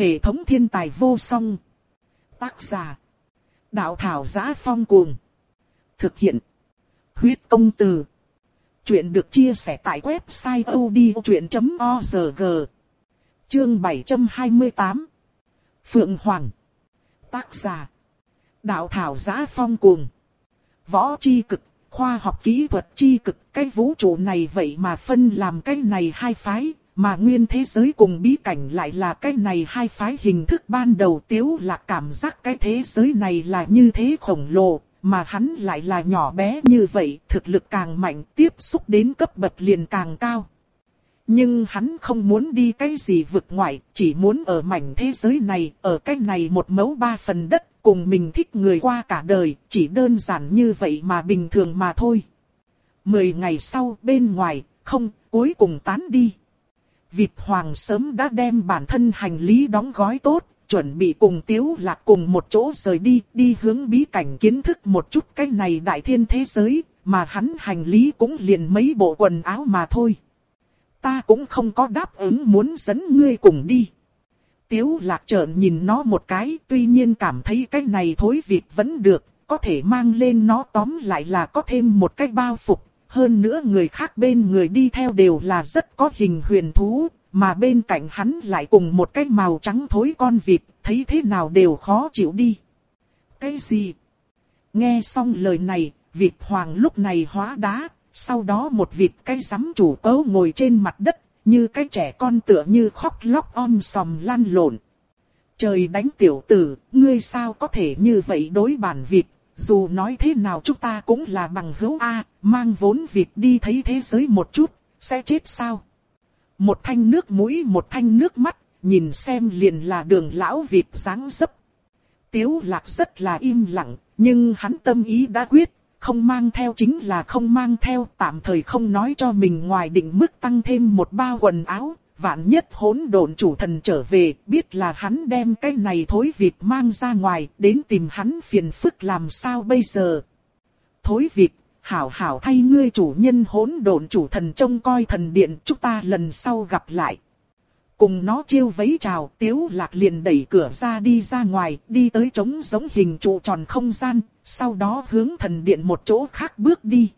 Hệ thống thiên tài vô song. Tác giả. Đạo thảo giá phong cuồng. Thực hiện. Huyết công từ. Chuyện được chia sẻ tại website odchuyện.org. Chương 728. Phượng Hoàng. Tác giả. Đạo thảo giá phong cuồng. Võ chi cực, khoa học kỹ thuật chi cực, cái vũ trụ này vậy mà phân làm cái này hai phái, mà nguyên thế giới cùng bí cảnh lại là cái này hai phái hình thức ban đầu tiếu là cảm giác cái thế giới này là như thế khổng lồ, mà hắn lại là nhỏ bé như vậy, thực lực càng mạnh, tiếp xúc đến cấp bậc liền càng cao. Nhưng hắn không muốn đi cái gì vượt ngoại, chỉ muốn ở mảnh thế giới này, ở cái này một mẫu ba phần đất, cùng mình thích người qua cả đời, chỉ đơn giản như vậy mà bình thường mà thôi. Mười ngày sau, bên ngoài, không, cuối cùng tán đi. Vịt Hoàng sớm đã đem bản thân hành lý đóng gói tốt, chuẩn bị cùng Tiếu Lạc cùng một chỗ rời đi, đi hướng bí cảnh kiến thức một chút cái này đại thiên thế giới, mà hắn hành lý cũng liền mấy bộ quần áo mà thôi. Ta cũng không có đáp ứng muốn dẫn ngươi cùng đi. Tiếu Lạc trợn nhìn nó một cái, tuy nhiên cảm thấy cái này thối vịt vẫn được, có thể mang lên nó tóm lại là có thêm một cái bao phục, hơn nữa người khác bên người đi theo đều là rất có hình huyền thú, mà bên cạnh hắn lại cùng một cái màu trắng thối con vịt, thấy thế nào đều khó chịu đi. Cái gì? Nghe xong lời này, vịt hoàng lúc này hóa đá, sau đó một vịt cái giám chủ cấu ngồi trên mặt đất, như cái trẻ con tựa như khóc lóc om sòm lăn lộn. Trời đánh tiểu tử, ngươi sao có thể như vậy đối bản vịt, dù nói thế nào chúng ta cũng là bằng hữu A, mang vốn việc đi thấy thế giới một chút, sẽ chết sao? Một thanh nước mũi một thanh nước mắt, nhìn xem liền là đường lão vịt dáng dấp. Tiếu lạc rất là im lặng, nhưng hắn tâm ý đã quyết, không mang theo chính là không mang theo, tạm thời không nói cho mình ngoài định mức tăng thêm một bao quần áo, vạn nhất hỗn độn chủ thần trở về, biết là hắn đem cái này thối vịt mang ra ngoài, đến tìm hắn phiền phức làm sao bây giờ. Thối vịt, hảo hảo thay ngươi chủ nhân hỗn độn chủ thần trông coi thần điện, chúng ta lần sau gặp lại. Cùng nó chiêu vấy chào, tiếu lạc liền đẩy cửa ra đi ra ngoài, đi tới trống giống hình trụ tròn không gian, sau đó hướng thần điện một chỗ khác bước đi.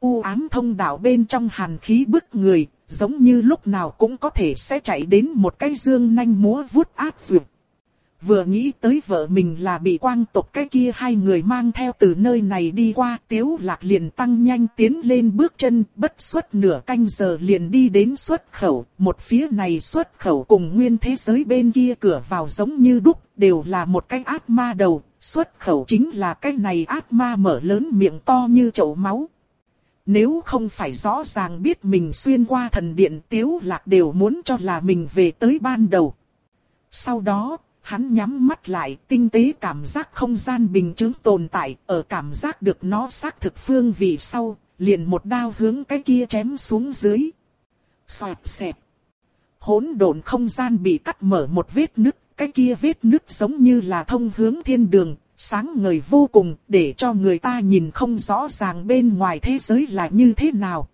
U ám thông đạo bên trong hàn khí bức người, giống như lúc nào cũng có thể sẽ chạy đến một cái dương nanh múa vuốt áp dược. Vừa nghĩ tới vợ mình là bị quang tộc cái kia hai người mang theo từ nơi này đi qua, tiếu lạc liền tăng nhanh tiến lên bước chân, bất suất nửa canh giờ liền đi đến xuất khẩu, một phía này xuất khẩu cùng nguyên thế giới bên kia cửa vào giống như đúc, đều là một cái ác ma đầu, xuất khẩu chính là cái này ác ma mở lớn miệng to như chậu máu. Nếu không phải rõ ràng biết mình xuyên qua thần điện tiếu lạc đều muốn cho là mình về tới ban đầu. Sau đó, hắn nhắm mắt lại tinh tế cảm giác không gian bình chứng tồn tại ở cảm giác được nó xác thực phương vị sau, liền một đao hướng cái kia chém xuống dưới. Xoạp xẹp. Hỗn độn không gian bị cắt mở một vết nứt, cái kia vết nứt giống như là thông hướng thiên đường, sáng ngời vô cùng, để cho người ta nhìn không rõ ràng bên ngoài thế giới là như thế nào.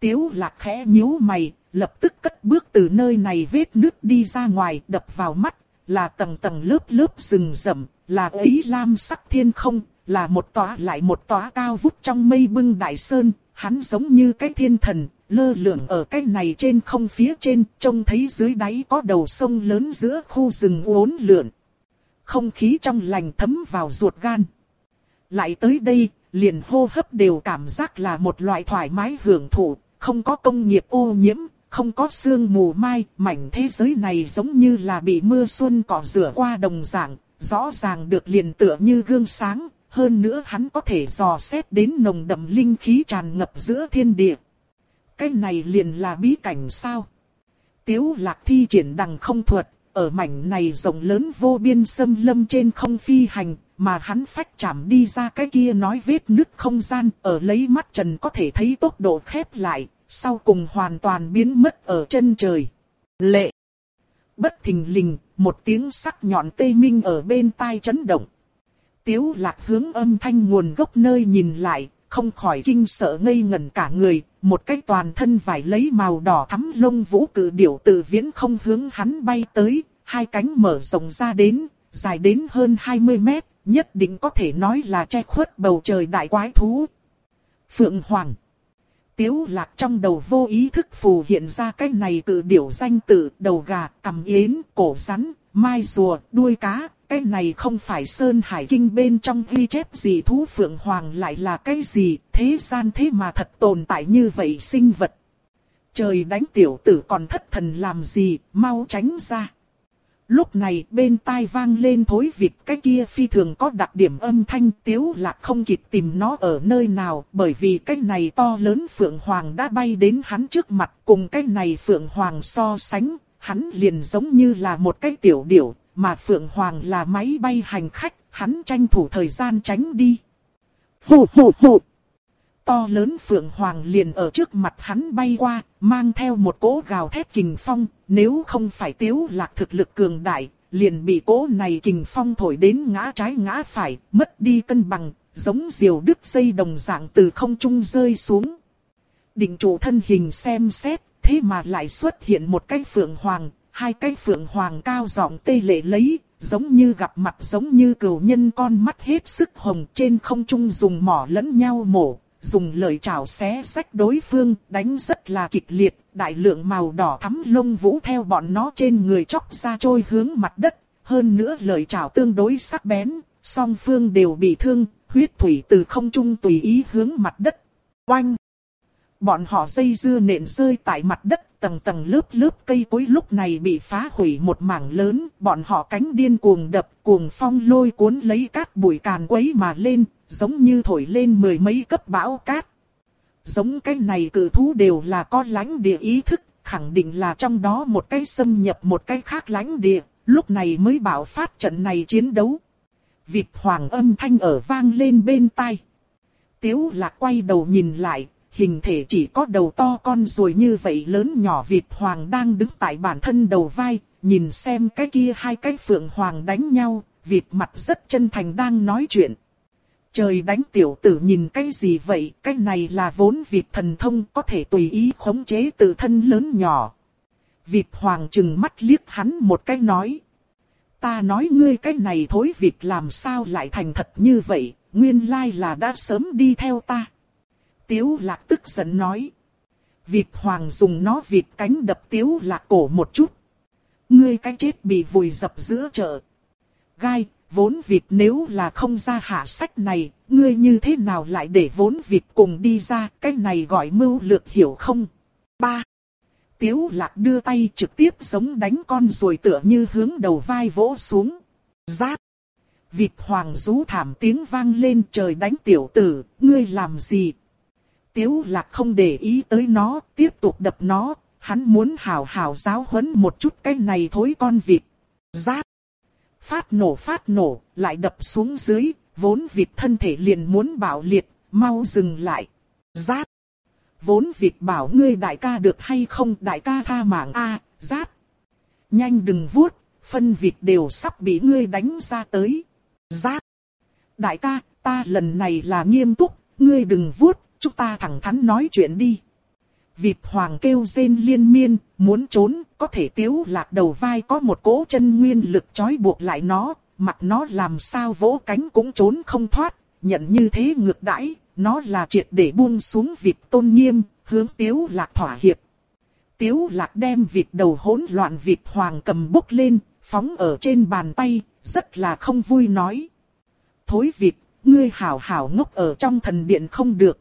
Tiếu lạc khẽ nhíu mày, lập tức cất bước từ nơi này vết nước đi ra ngoài, đập vào mắt, là tầng tầng lớp lớp rừng rậm, là ấy lam sắc thiên không, là một tòa lại một tòa cao vút trong mây bưng đại sơn, hắn giống như cái thiên thần, lơ lửng ở cái này trên không phía trên, trông thấy dưới đáy có đầu sông lớn giữa khu rừng uốn lượn không khí trong lành thấm vào ruột gan. Lại tới đây, liền hô hấp đều cảm giác là một loại thoải mái hưởng thụ, không có công nghiệp ô nhiễm, không có sương mù mai, mảnh thế giới này giống như là bị mưa xuân cỏ rửa qua đồng dạng, rõ ràng được liền tựa như gương sáng, hơn nữa hắn có thể dò xét đến nồng đậm linh khí tràn ngập giữa thiên địa. Cái này liền là bí cảnh sao? Tiếu lạc thi triển đằng không thuật, ở mảnh này rộng lớn vô biên xâm lâm trên không phi hành, mà hắn phách chạm đi ra cái kia nói vết nứt không gian, ở lấy mắt trần có thể thấy tốc độ khép lại, sau cùng hoàn toàn biến mất ở chân trời. Lệ! Bất thình lình, một tiếng sắc nhọn tê minh ở bên tai chấn động. Tiếu lạc hướng âm thanh nguồn gốc nơi nhìn lại, không khỏi kinh sợ ngây ngẩn cả người, một cái toàn thân vải lấy màu đỏ thắm lông vũ cử điểu từ viễn không hướng hắn bay tới, hai cánh mở rộng ra đến, dài đến hơn 20 mét, nhất định có thể nói là che khuất bầu trời đại quái thú. Phượng Hoàng Tiếu lạc trong đầu vô ý thức phù hiện ra cái này cử điểu danh tự đầu gà, cầm yến, cổ rắn, mai rùa, đuôi cá. Cái này không phải Sơn Hải Kinh bên trong ghi chép gì thú Phượng Hoàng lại là cái gì, thế gian thế mà thật tồn tại như vậy sinh vật. Trời đánh tiểu tử còn thất thần làm gì, mau tránh ra. Lúc này bên tai vang lên thối vịt cái kia phi thường có đặc điểm âm thanh tiếu lạc không kịp tìm nó ở nơi nào bởi vì cái này to lớn Phượng Hoàng đã bay đến hắn trước mặt cùng cái này Phượng Hoàng so sánh, hắn liền giống như là một cái tiểu điểu, mà Phượng Hoàng là máy bay hành khách, hắn tranh thủ thời gian tránh đi. Phù phù phù to lớn phượng hoàng liền ở trước mặt hắn bay qua, mang theo một cỗ gào thét kình phong, nếu không phải tiếu lạc thực lực cường đại, liền bị cỗ này kình phong thổi đến ngã trái ngã phải, mất đi cân bằng, giống diều đứt dây đồng dạng từ không trung rơi xuống. Định chủ thân hình xem xét, thế mà lại xuất hiện một cái phượng hoàng, hai cái phượng hoàng cao giọng tê lệ lấy, giống như gặp mặt giống như cừu nhân con mắt hết sức hồng trên không trung dùng mỏ lẫn nhau mổ, dùng lời chào xé sách đối phương, đánh rất là kịch liệt, đại lượng màu đỏ thắm lông vũ theo bọn nó trên người chóc ra trôi hướng mặt đất, hơn nữa lời chào tương đối sắc bén, song phương đều bị thương, huyết thủy từ không trung tùy ý hướng mặt đất. Oanh! Bọn họ dây dưa nện rơi tại mặt đất, tầng tầng lớp lớp cây cối lúc này bị phá hủy một mảng lớn, bọn họ cánh điên cuồng đập, cuồng phong lôi cuốn lấy cát bụi càn quấy mà lên, giống như thổi lên mười mấy cấp bão cát. Giống cái này cử thú đều là có lãnh địa ý thức, khẳng định là trong đó một cái xâm nhập một cái khác lãnh địa, lúc này mới bảo phát trận này chiến đấu. Vịt hoàng âm thanh ở vang lên bên tai. Tiếu lạc quay đầu nhìn lại, hình thể chỉ có đầu to con rồi như vậy lớn nhỏ vịt hoàng đang đứng tại bản thân đầu vai, nhìn xem cái kia hai cái phượng hoàng đánh nhau, vịt mặt rất chân thành đang nói chuyện. Trời đánh tiểu tử nhìn cái gì vậy, cái này là vốn vịt thần thông có thể tùy ý khống chế tự thân lớn nhỏ. Vịt hoàng chừng mắt liếc hắn một cái nói. Ta nói ngươi cái này thối vịt làm sao lại thành thật như vậy, nguyên lai là đã sớm đi theo ta. Tiếu lạc tức giận nói. Vịt hoàng dùng nó vịt cánh đập tiếu lạc cổ một chút. Ngươi cái chết bị vùi dập giữa chợ. Gai, vốn vịt nếu là không ra hạ sách này, ngươi như thế nào lại để vốn vịt cùng đi ra, cái này gọi mưu lược hiểu không? 3. Tiếu lạc đưa tay trực tiếp giống đánh con rồi tựa như hướng đầu vai vỗ xuống. Giáp. Vịt hoàng rú thảm tiếng vang lên trời đánh tiểu tử, ngươi làm gì? Tiếu lạc không để ý tới nó, tiếp tục đập nó, hắn muốn hào hào giáo huấn một chút cái này thối con vịt. Giáp phát nổ phát nổ, lại đập xuống dưới, vốn vịt thân thể liền muốn bảo liệt, mau dừng lại. Rát. Vốn vịt bảo ngươi đại ca được hay không đại ca tha mạng a rát. Nhanh đừng vuốt, phân vịt đều sắp bị ngươi đánh ra tới. Rát. Đại ca, ta lần này là nghiêm túc, ngươi đừng vuốt, chúng ta thẳng thắn nói chuyện đi. Vịt hoàng kêu rên liên miên, muốn trốn, có thể tiếu lạc đầu vai có một cỗ chân nguyên lực trói buộc lại nó, mặc nó làm sao vỗ cánh cũng trốn không thoát, nhận như thế ngược đãi, nó là triệt để buông xuống vịt tôn nghiêm, hướng tiếu lạc thỏa hiệp. Tiếu lạc đem vịt đầu hỗn loạn vịt hoàng cầm bốc lên, phóng ở trên bàn tay, rất là không vui nói. Thối vịt, ngươi hảo hảo ngốc ở trong thần điện không được,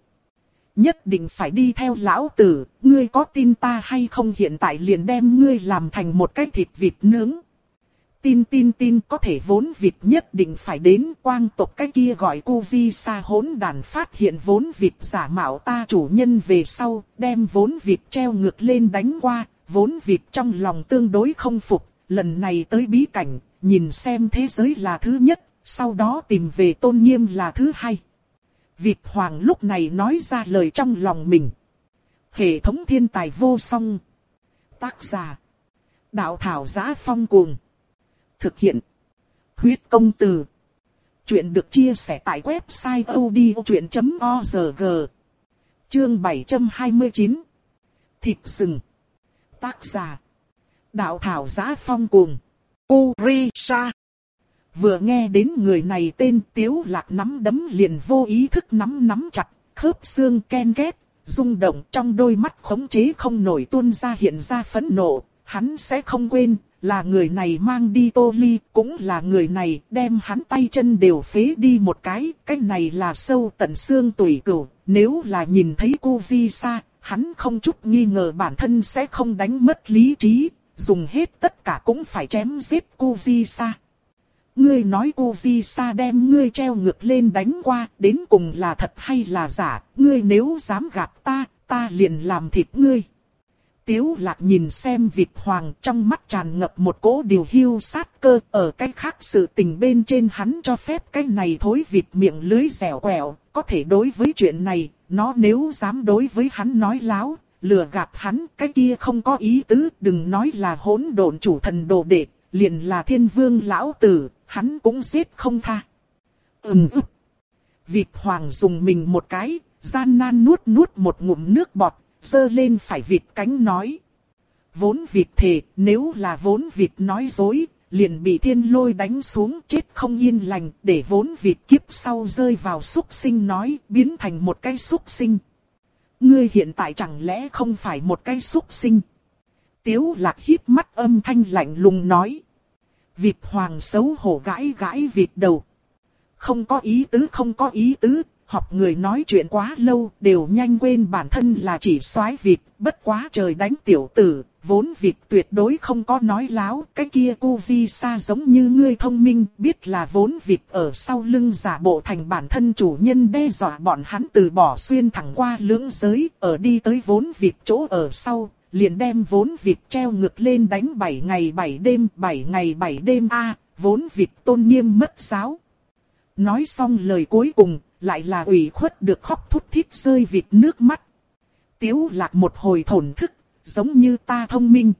Nhất định phải đi theo lão tử, ngươi có tin ta hay không hiện tại liền đem ngươi làm thành một cái thịt vịt nướng. Tin tin tin có thể vốn vịt nhất định phải đến quang tộc cái kia gọi cu vi sa hỗn đàn phát hiện vốn vịt giả mạo ta chủ nhân về sau, đem vốn vịt treo ngược lên đánh qua, vốn vịt trong lòng tương đối không phục, lần này tới bí cảnh, nhìn xem thế giới là thứ nhất, sau đó tìm về tôn nghiêm là thứ hai. Vịt hoàng lúc này nói ra lời trong lòng mình. Hệ thống thiên tài vô song. Tác giả. Đạo thảo giá phong cuồng. Thực hiện. Huyết công từ. Chuyện được chia sẻ tại website odchuyện.org. Chương 729. Thịt sừng. Tác giả. Đạo thảo giá phong cuồng. Kurisa. Vừa nghe đến người này tên Tiếu Lạc nắm đấm liền vô ý thức nắm nắm chặt, khớp xương ken két, rung động trong đôi mắt khống chế không nổi tuôn ra hiện ra phẫn nộ, hắn sẽ không quên, là người này mang đi tô ly, cũng là người này đem hắn tay chân đều phế đi một cái, cái này là sâu tận xương tủy cửu, nếu là nhìn thấy cô Di Sa, hắn không chút nghi ngờ bản thân sẽ không đánh mất lý trí, dùng hết tất cả cũng phải chém giết cô Di Sa. Ngươi nói cô Vi Sa đem ngươi treo ngược lên đánh qua, đến cùng là thật hay là giả, ngươi nếu dám gặp ta, ta liền làm thịt ngươi. Tiếu lạc nhìn xem Việt Hoàng trong mắt tràn ngập một cỗ điều hưu sát cơ ở cái khác sự tình bên trên hắn cho phép cái này thối Việt miệng lưới dẻo quẹo, có thể đối với chuyện này, nó nếu dám đối với hắn nói láo, lừa gạt hắn, cái kia không có ý tứ, đừng nói là hỗn độn chủ thần đồ đệ, liền là thiên vương lão tử, hắn cũng giết không tha. Ừm ức. Việt Hoàng dùng mình một cái, gian nan nuốt nuốt một ngụm nước bọt, dơ lên phải vịt cánh nói. Vốn vịt thề, nếu là vốn vịt nói dối, liền bị thiên lôi đánh xuống chết không yên lành, để vốn vịt kiếp sau rơi vào súc sinh nói, biến thành một cái súc sinh. Ngươi hiện tại chẳng lẽ không phải một cái súc sinh? Tiếu lạc híp mắt âm thanh lạnh lùng nói. Vịt hoàng xấu hổ gãi gãi vịt đầu. Không có ý tứ không có ý tứ, học người nói chuyện quá lâu, đều nhanh quên bản thân là chỉ soái vịt, bất quá trời đánh tiểu tử, vốn vịt tuyệt đối không có nói láo, cái kia cu di xa giống như ngươi thông minh, biết là vốn vịt ở sau lưng giả bộ thành bản thân chủ nhân đe dọa bọn hắn từ bỏ xuyên thẳng qua lưỡng giới, ở đi tới vốn vịt chỗ ở sau, liền đem vốn vịt treo ngược lên đánh 7 ngày 7 đêm, 7 ngày 7 đêm a vốn vịt tôn nghiêm mất giáo. Nói xong lời cuối cùng, lại là ủy khuất được khóc thút thít rơi vịt nước mắt. Tiếu lạc một hồi thổn thức, giống như ta thông minh.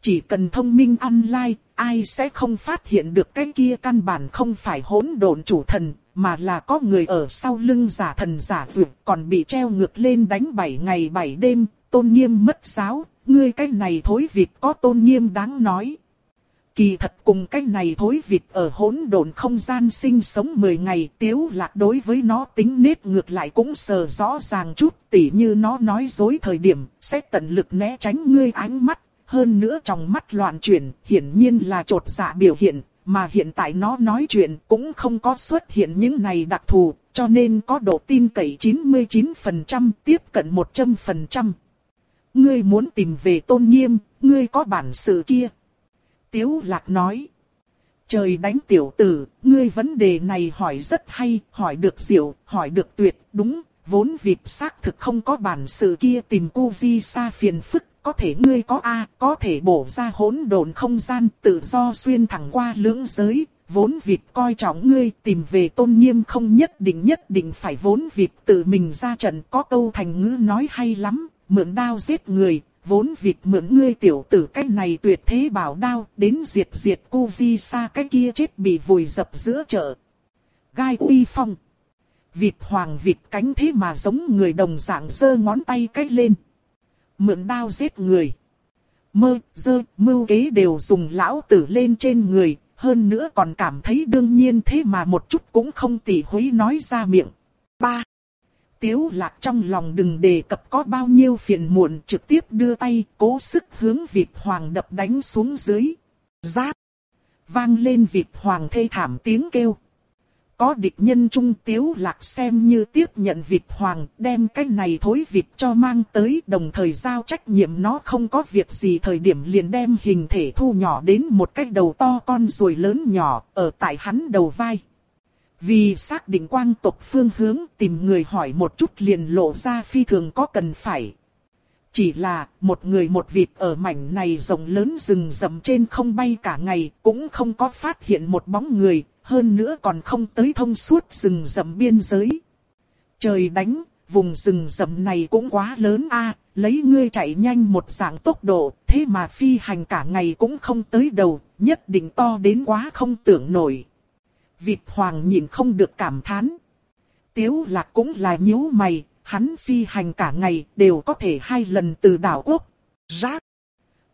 Chỉ cần thông minh ăn lai, ai sẽ không phát hiện được cái kia căn bản không phải hỗn độn chủ thần, mà là có người ở sau lưng giả thần giả dược còn bị treo ngược lên đánh 7 ngày 7 đêm, tôn nghiêm mất giáo, ngươi cái này thối vịt có tôn nghiêm đáng nói. Kỳ thật cùng cái này thối vịt ở hỗn độn không gian sinh sống 10 ngày tiếu lạc đối với nó tính nết ngược lại cũng sờ rõ ràng chút tỉ như nó nói dối thời điểm sẽ tận lực né tránh ngươi ánh mắt. Hơn nữa trong mắt loạn chuyển hiển nhiên là trột dạ biểu hiện mà hiện tại nó nói chuyện cũng không có xuất hiện những này đặc thù cho nên có độ tin cậy 99% tiếp cận 100%. Ngươi muốn tìm về tôn nghiêm, ngươi có bản sự kia. Tiếu lạc nói. Trời đánh tiểu tử, ngươi vấn đề này hỏi rất hay, hỏi được diệu, hỏi được tuyệt, đúng, vốn vịt xác thực không có bản sự kia tìm cô vi xa phiền phức, có thể ngươi có A, có thể bổ ra hỗn độn không gian tự do xuyên thẳng qua lưỡng giới, vốn vịt coi trọng ngươi tìm về tôn nghiêm không nhất định nhất định phải vốn vịt tự mình ra trận có câu thành ngữ nói hay lắm, mượn đao giết người, vốn việc mượn ngươi tiểu tử cái này tuyệt thế bảo đao, đến diệt diệt cu vi xa cái kia chết bị vùi dập giữa chợ. Gai uy phong. Vịt hoàng vịt cánh thế mà giống người đồng dạng giơ ngón tay cách lên. Mượn đao giết người. Mơ, dơ, mưu kế đều dùng lão tử lên trên người, hơn nữa còn cảm thấy đương nhiên thế mà một chút cũng không tỉ hối nói ra miệng. 3. Tiếu lạc trong lòng đừng đề cập có bao nhiêu phiền muộn, trực tiếp đưa tay, cố sức hướng vịt hoàng đập đánh xuống dưới. Giáp. Vang lên vịt hoàng thê thảm tiếng kêu. Có địch nhân trung tiếu lạc xem như tiếp nhận vịt hoàng, đem cái này thối vịt cho mang tới, đồng thời giao trách nhiệm nó không có việc gì, thời điểm liền đem hình thể thu nhỏ đến một cái đầu to con rồi lớn nhỏ, ở tại hắn đầu vai. Vì xác định quang tộc phương hướng tìm người hỏi một chút liền lộ ra phi thường có cần phải. Chỉ là một người một vịt ở mảnh này rộng lớn rừng rậm trên không bay cả ngày cũng không có phát hiện một bóng người, hơn nữa còn không tới thông suốt rừng rậm biên giới. Trời đánh, vùng rừng rậm này cũng quá lớn a, lấy ngươi chạy nhanh một dạng tốc độ, thế mà phi hành cả ngày cũng không tới đầu, nhất định to đến quá không tưởng nổi. Vịt hoàng nhìn không được cảm thán. Tiếu lạc cũng là nhíu mày, hắn phi hành cả ngày đều có thể hai lần từ đảo quốc. Rác.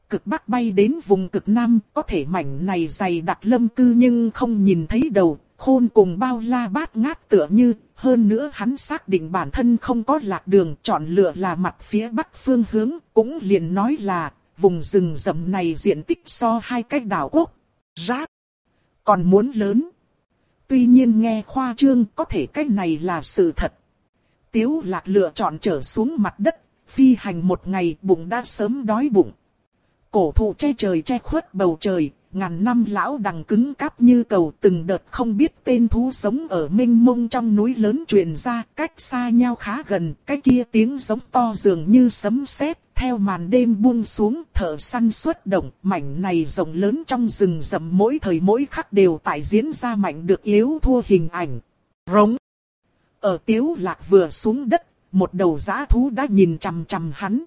cực bắc bay đến vùng cực nam, có thể mảnh này dày đặc lâm cư nhưng không nhìn thấy đầu, khôn cùng bao la bát ngát tựa như, hơn nữa hắn xác định bản thân không có lạc đường, chọn lựa là mặt phía bắc phương hướng, cũng liền nói là, vùng rừng rậm này diện tích so hai cách đảo quốc, rác, còn muốn lớn. Tuy nhiên nghe khoa trương có thể cách này là sự thật. Tiếu lạc lựa chọn trở xuống mặt đất, phi hành một ngày bụng đã sớm đói bụng. Cổ thụ che trời che khuất bầu trời, ngàn năm lão đằng cứng cáp như cầu từng đợt không biết tên thú sống ở mênh mông trong núi lớn truyền ra cách xa nhau khá gần, cái kia tiếng giống to dường như sấm sét theo màn đêm buông xuống thở săn xuất động, mảnh này rộng lớn trong rừng rậm mỗi thời mỗi khắc đều tại diễn ra mạnh được yếu thua hình ảnh. Rống. Ở tiếu lạc vừa xuống đất, một đầu giã thú đã nhìn chằm chằm hắn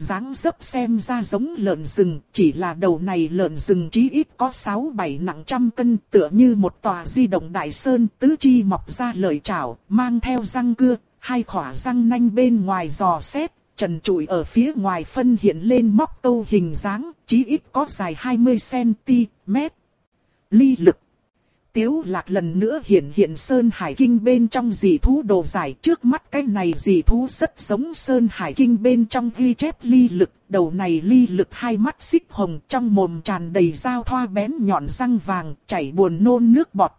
dáng dấp xem ra giống lợn rừng, chỉ là đầu này lợn rừng chí ít có 6-7 nặng trăm cân, tựa như một tòa di động đại sơn, tứ chi mọc ra lợi chảo, mang theo răng cưa, hai khỏa răng nanh bên ngoài giò xét, trần trụi ở phía ngoài phân hiện lên móc câu hình dáng, chí ít có dài 20cm. Ly lực Tiếu lạc lần nữa hiện hiện Sơn Hải Kinh bên trong dị thú đồ giải trước mắt cái này dị thú rất giống Sơn Hải Kinh bên trong ghi chép ly lực, đầu này ly lực hai mắt xích hồng trong mồm tràn đầy dao thoa bén nhọn răng vàng, chảy buồn nôn nước bọt.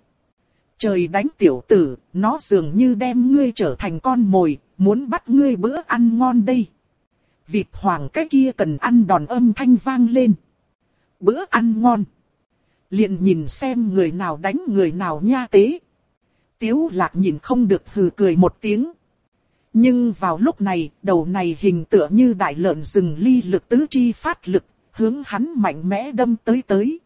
Trời đánh tiểu tử, nó dường như đem ngươi trở thành con mồi, muốn bắt ngươi bữa ăn ngon đây. Vịt hoàng cái kia cần ăn đòn âm thanh vang lên. Bữa ăn ngon liền nhìn xem người nào đánh người nào nha tế. Tiếu lạc nhìn không được hừ cười một tiếng. Nhưng vào lúc này, đầu này hình tựa như đại lợn rừng ly lực tứ chi phát lực, hướng hắn mạnh mẽ đâm tới tới.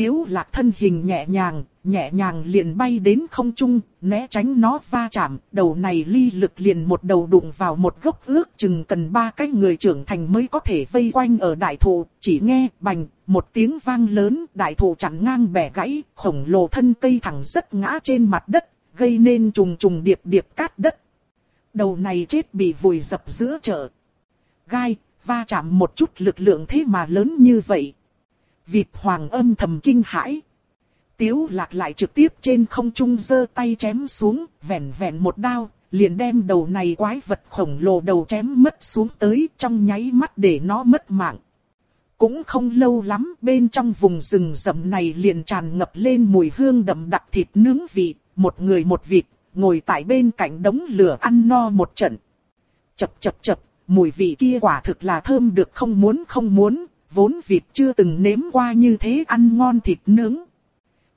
Tiếu lạc thân hình nhẹ nhàng, nhẹ nhàng liền bay đến không trung, né tránh nó va chạm, đầu này ly lực liền một đầu đụng vào một gốc ước chừng cần ba cái người trưởng thành mới có thể vây quanh ở đại thụ, chỉ nghe bành, một tiếng vang lớn, đại thụ chặn ngang bẻ gãy, khổng lồ thân cây thẳng rất ngã trên mặt đất, gây nên trùng trùng điệp điệp cát đất. Đầu này chết bị vùi dập giữa chợ. Gai, va chạm một chút lực lượng thế mà lớn như vậy. Vịt hoàng âm thầm kinh hãi. Tiếu lạc lại trực tiếp trên không trung giơ tay chém xuống, vẹn vẹn một đao, liền đem đầu này quái vật khổng lồ đầu chém mất xuống tới trong nháy mắt để nó mất mạng. Cũng không lâu lắm bên trong vùng rừng rậm này liền tràn ngập lên mùi hương đậm đặc thịt nướng vị, một người một vịt, ngồi tại bên cạnh đống lửa ăn no một trận. Chập chập chập, mùi vị kia quả thực là thơm được không muốn không muốn, vốn vịt chưa từng nếm qua như thế ăn ngon thịt nướng.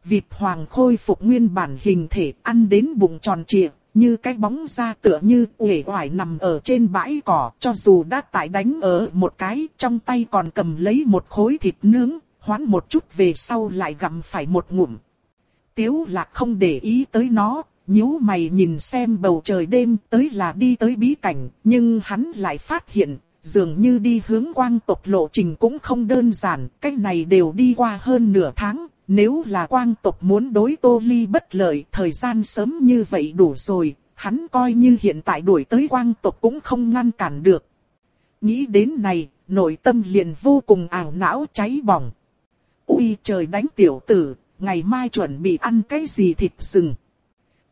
Vịt hoàng khôi phục nguyên bản hình thể ăn đến bụng tròn trịa, như cái bóng da tựa như uể oải nằm ở trên bãi cỏ, cho dù đã tải đánh ở một cái, trong tay còn cầm lấy một khối thịt nướng, hoán một chút về sau lại gặm phải một ngụm. Tiếu lạc không để ý tới nó, nhíu mày nhìn xem bầu trời đêm tới là đi tới bí cảnh, nhưng hắn lại phát hiện, dường như đi hướng quang tộc lộ trình cũng không đơn giản, cách này đều đi qua hơn nửa tháng, nếu là quang tộc muốn đối tô ly bất lợi, thời gian sớm như vậy đủ rồi, hắn coi như hiện tại đuổi tới quang tộc cũng không ngăn cản được. Nghĩ đến này, nội tâm liền vô cùng ảo não cháy bỏng. Ui trời đánh tiểu tử, ngày mai chuẩn bị ăn cái gì thịt rừng.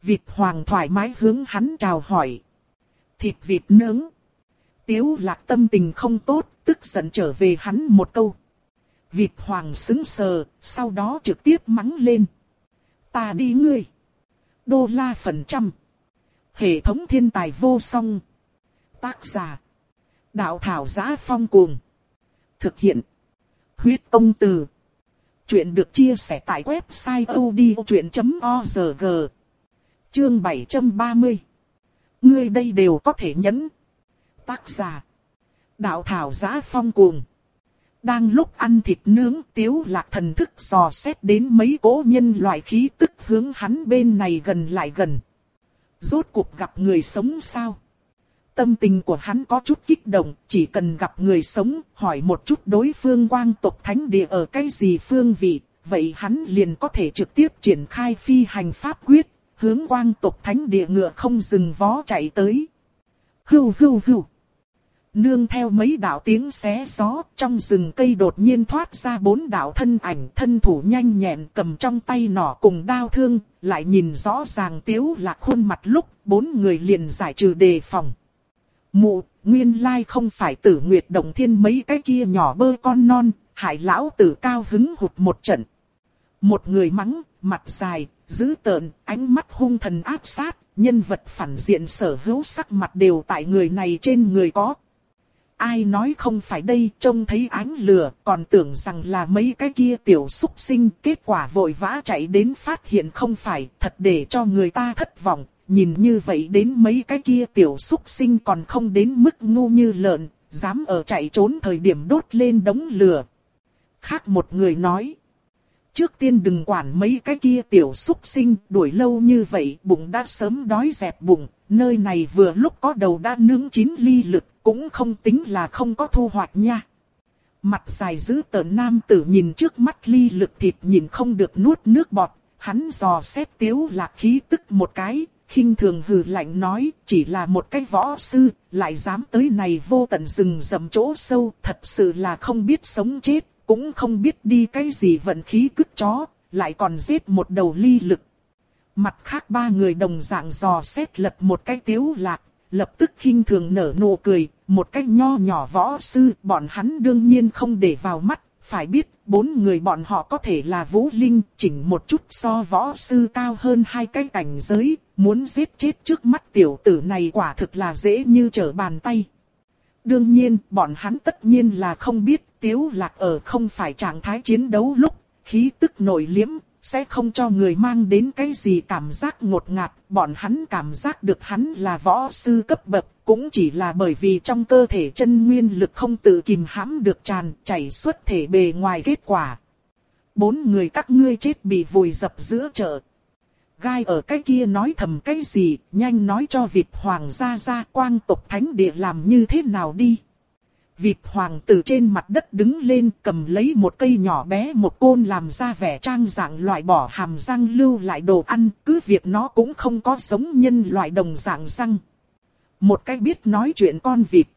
Vịt hoàng thoải mái hướng hắn chào hỏi. Thịt vịt nướng. Tiếu lạc tâm tình không tốt, tức giận trở về hắn một câu. Vịt hoàng xứng sờ, sau đó trực tiếp mắng lên. Ta đi ngươi. Đô la phần trăm. Hệ thống thiên tài vô song. Tác giả. Đạo thảo giá phong cuồng. Thực hiện. Huyết công từ. Chuyện được chia sẻ tại website odchuyện.org. Chương 730. Ngươi đây đều có thể nhấn. Tác giả. Đạo thảo giá phong cuồng. Đang lúc ăn thịt nướng tiếu lạc thần thức dò xét đến mấy cố nhân loại khí tức hướng hắn bên này gần lại gần. Rốt cuộc gặp người sống sao? Tâm tình của hắn có chút kích động, chỉ cần gặp người sống, hỏi một chút đối phương quang tộc thánh địa ở cái gì phương vị, vậy hắn liền có thể trực tiếp triển khai phi hành pháp quyết, hướng quang tộc thánh địa ngựa không dừng vó chạy tới. Hưu hưu hưu. Nương theo mấy đạo tiếng xé gió, trong rừng cây đột nhiên thoát ra bốn đạo thân ảnh thân thủ nhanh nhẹn cầm trong tay nỏ cùng đao thương, lại nhìn rõ ràng tiếu lạc khuôn mặt lúc, bốn người liền giải trừ đề phòng. Mụ, nguyên lai không phải tử nguyệt động thiên mấy cái kia nhỏ bơ con non, hải lão tử cao hứng hụt một trận. Một người mắng, mặt dài, dữ tợn, ánh mắt hung thần áp sát, nhân vật phản diện sở hữu sắc mặt đều tại người này trên người có. Ai nói không phải đây trông thấy ánh lửa còn tưởng rằng là mấy cái kia tiểu xúc sinh kết quả vội vã chạy đến phát hiện không phải thật để cho người ta thất vọng. Nhìn như vậy đến mấy cái kia tiểu xúc sinh còn không đến mức ngu như lợn, dám ở chạy trốn thời điểm đốt lên đống lửa. Khác một người nói. Trước tiên đừng quản mấy cái kia tiểu xúc sinh, đuổi lâu như vậy bụng đã sớm đói dẹp bụng, nơi này vừa lúc có đầu đã nướng chín ly lực, cũng không tính là không có thu hoạch nha. Mặt dài giữ tợn nam tử nhìn trước mắt ly lực thịt nhìn không được nuốt nước bọt, hắn dò xét tiếu lạc khí tức một cái, khinh thường hừ lạnh nói, chỉ là một cái võ sư, lại dám tới này vô tận rừng rậm chỗ sâu, thật sự là không biết sống chết, cũng không biết đi cái gì vận khí cứt chó, lại còn giết một đầu ly lực. Mặt khác ba người đồng dạng dò xét lật một cái tiếu lạc, lập tức khinh thường nở nụ cười, một cách nho nhỏ võ sư, bọn hắn đương nhiên không để vào mắt, phải biết, bốn người bọn họ có thể là vũ linh, chỉnh một chút so võ sư cao hơn hai cái cảnh giới, muốn giết chết trước mắt tiểu tử này quả thực là dễ như trở bàn tay. Đương nhiên, bọn hắn tất nhiên là không biết, tiếu lạc ở không phải trạng thái chiến đấu lúc, khí tức nổi liếm, sẽ không cho người mang đến cái gì cảm giác ngột ngạt, bọn hắn cảm giác được hắn là võ sư cấp bậc, cũng chỉ là bởi vì trong cơ thể chân nguyên lực không tự kìm hãm được tràn, chảy xuất thể bề ngoài kết quả. Bốn người các ngươi chết bị vùi dập giữa chợ. Gai ở cái kia nói thầm cái gì, nhanh nói cho vịt Hoàng gia gia quang tộc thánh địa làm như thế nào đi. Vịt hoàng từ trên mặt đất đứng lên cầm lấy một cây nhỏ bé một côn làm ra vẻ trang dạng loại bỏ hàm răng lưu lại đồ ăn, cứ việc nó cũng không có sống nhân loại đồng dạng răng. Một cái biết nói chuyện con vịt.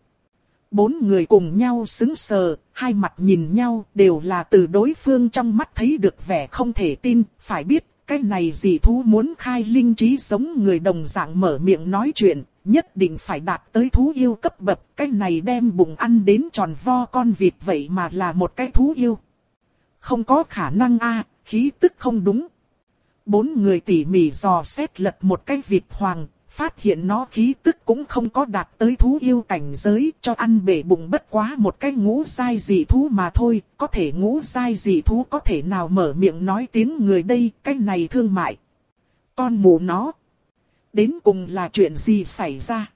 Bốn người cùng nhau xứng sờ, hai mặt nhìn nhau đều là từ đối phương trong mắt thấy được vẻ không thể tin, phải biết cái này gì thú muốn khai linh trí giống người đồng dạng mở miệng nói chuyện, nhất định phải đạt tới thú yêu cấp bậc, cái này đem bụng ăn đến tròn vo con vịt vậy mà là một cái thú yêu. Không có khả năng a khí tức không đúng. Bốn người tỉ mỉ dò xét lật một cái vịt hoàng, phát hiện nó khí tức cũng không có đạt tới thú yêu cảnh giới, cho ăn bể bụng bất quá một cái ngũ sai dị thú mà thôi, có thể ngũ sai dị thú có thể nào mở miệng nói tiếng người đây, cái này thương mại. Con mù nó. Đến cùng là chuyện gì xảy ra?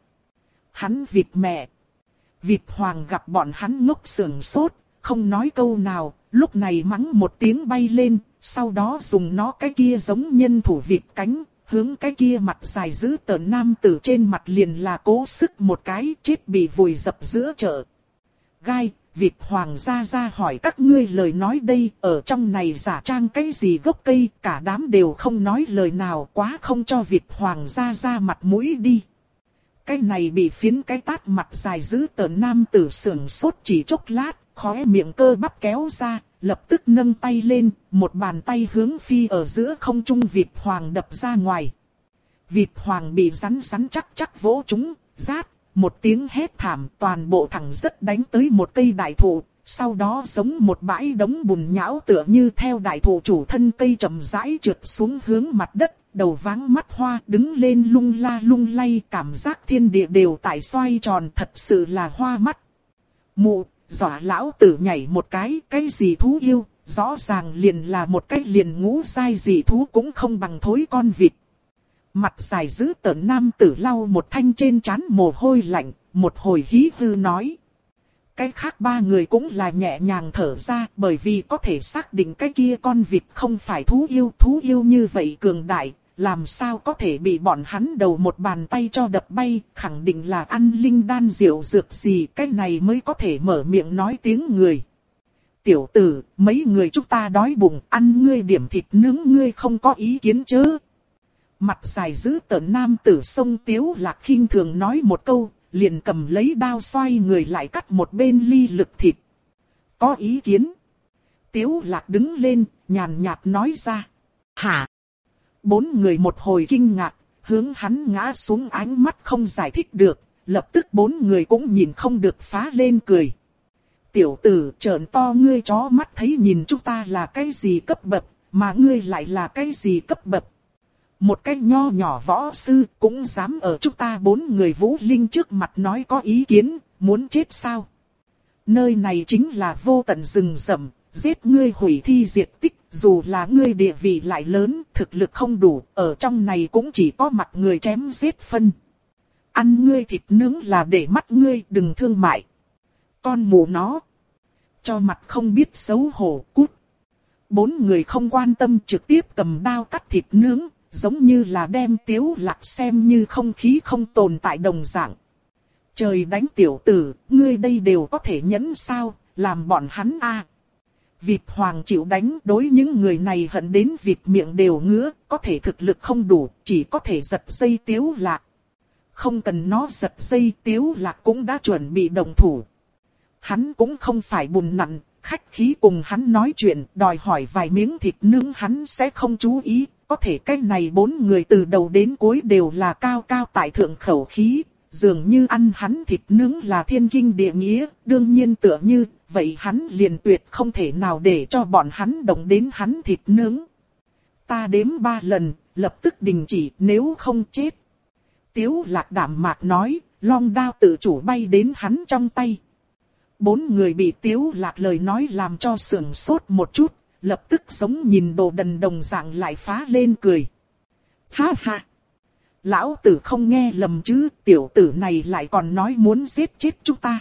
Hắn vịt mẹ. Vịt hoàng gặp bọn hắn ngốc sườn sốt, không nói câu nào, lúc này mắng một tiếng bay lên, sau đó dùng nó cái kia giống nhân thủ vịt cánh, hướng cái kia mặt dài giữ tợn nam tử trên mặt liền là cố sức một cái chết bị vùi dập giữa chợ. Gai, vịt hoàng gia gia hỏi các ngươi lời nói đây, ở trong này giả trang cái gì gốc cây, cả đám đều không nói lời nào quá không cho vịt hoàng gia gia mặt mũi đi. Cái này bị phiến cái tát mặt dài giữ tợn nam tử sưởng sốt chỉ chốc lát, khóe miệng cơ bắp kéo ra, lập tức nâng tay lên, một bàn tay hướng phi ở giữa không trung vịt hoàng đập ra ngoài. Vịt hoàng bị rắn rắn chắc chắc vỗ chúng, rát, một tiếng hét thảm toàn bộ thẳng rất đánh tới một cây đại thụ, sau đó giống một bãi đống bùn nhão tựa như theo đại thụ chủ thân cây chậm rãi trượt xuống hướng mặt đất, đầu váng mắt hoa đứng lên lung la lung lay cảm giác thiên địa đều tại xoay tròn thật sự là hoa mắt. Mụ, dọa lão tử nhảy một cái, cái gì thú yêu, rõ ràng liền là một cái liền ngũ sai gì thú cũng không bằng thối con vịt. Mặt dài giữ tợn nam tử lau một thanh trên chán mồ hôi lạnh, một hồi hí hư nói. Cái khác ba người cũng là nhẹ nhàng thở ra bởi vì có thể xác định cái kia con vịt không phải thú yêu. Thú yêu như vậy cường đại, làm sao có thể bị bọn hắn đầu một bàn tay cho đập bay, khẳng định là ăn linh đan rượu dược gì, cái này mới có thể mở miệng nói tiếng người. Tiểu tử, mấy người chúng ta đói bụng, ăn ngươi điểm thịt nướng ngươi không có ý kiến chứ. Mặt dài giữ tợn nam tử sông tiếu lạc khinh thường nói một câu, liền cầm lấy đao xoay người lại cắt một bên ly lực thịt. Có ý kiến. Tiếu lạc đứng lên, nhàn nhạt nói ra. Hả? Bốn người một hồi kinh ngạc, hướng hắn ngã xuống ánh mắt không giải thích được, lập tức bốn người cũng nhìn không được phá lên cười. Tiểu tử trợn to ngươi chó mắt thấy nhìn chúng ta là cái gì cấp bậc, mà ngươi lại là cái gì cấp bậc. Một cái nho nhỏ võ sư cũng dám ở chúng ta bốn người vũ linh trước mặt nói có ý kiến, muốn chết sao? Nơi này chính là vô tận rừng rậm, giết ngươi hủy thi diệt tích, dù là ngươi địa vị lại lớn, thực lực không đủ, ở trong này cũng chỉ có mặt người chém giết phân. Ăn ngươi thịt nướng là để mắt ngươi đừng thương mại. Con mù nó. Cho mặt không biết xấu hổ cút. Bốn người không quan tâm trực tiếp cầm đao cắt thịt nướng, giống như là đem tiếu lạc xem như không khí không tồn tại đồng dạng. Trời đánh tiểu tử, ngươi đây đều có thể nhẫn sao, làm bọn hắn a. Vịt hoàng chịu đánh đối những người này hận đến vịt miệng đều ngứa, có thể thực lực không đủ, chỉ có thể giật dây tiếu lạc. Không cần nó giật dây tiếu lạc cũng đã chuẩn bị đồng thủ. Hắn cũng không phải bùn nặn, khách khí cùng hắn nói chuyện, đòi hỏi vài miếng thịt nướng hắn sẽ không chú ý, có thể cái này bốn người từ đầu đến cuối đều là cao cao tại thượng khẩu khí, dường như ăn hắn thịt nướng là thiên kinh địa nghĩa, đương nhiên tựa như, vậy hắn liền tuyệt không thể nào để cho bọn hắn động đến hắn thịt nướng. Ta đếm ba lần, lập tức đình chỉ nếu không chết. Tiếu lạc đảm mạc nói, long đao tự chủ bay đến hắn trong tay. Bốn người bị tiếu lạc lời nói làm cho sưởng sốt một chút, lập tức giống nhìn đồ đần đồng dạng lại phá lên cười. Ha ha! Lão tử không nghe lầm chứ, tiểu tử này lại còn nói muốn giết chết chúng ta.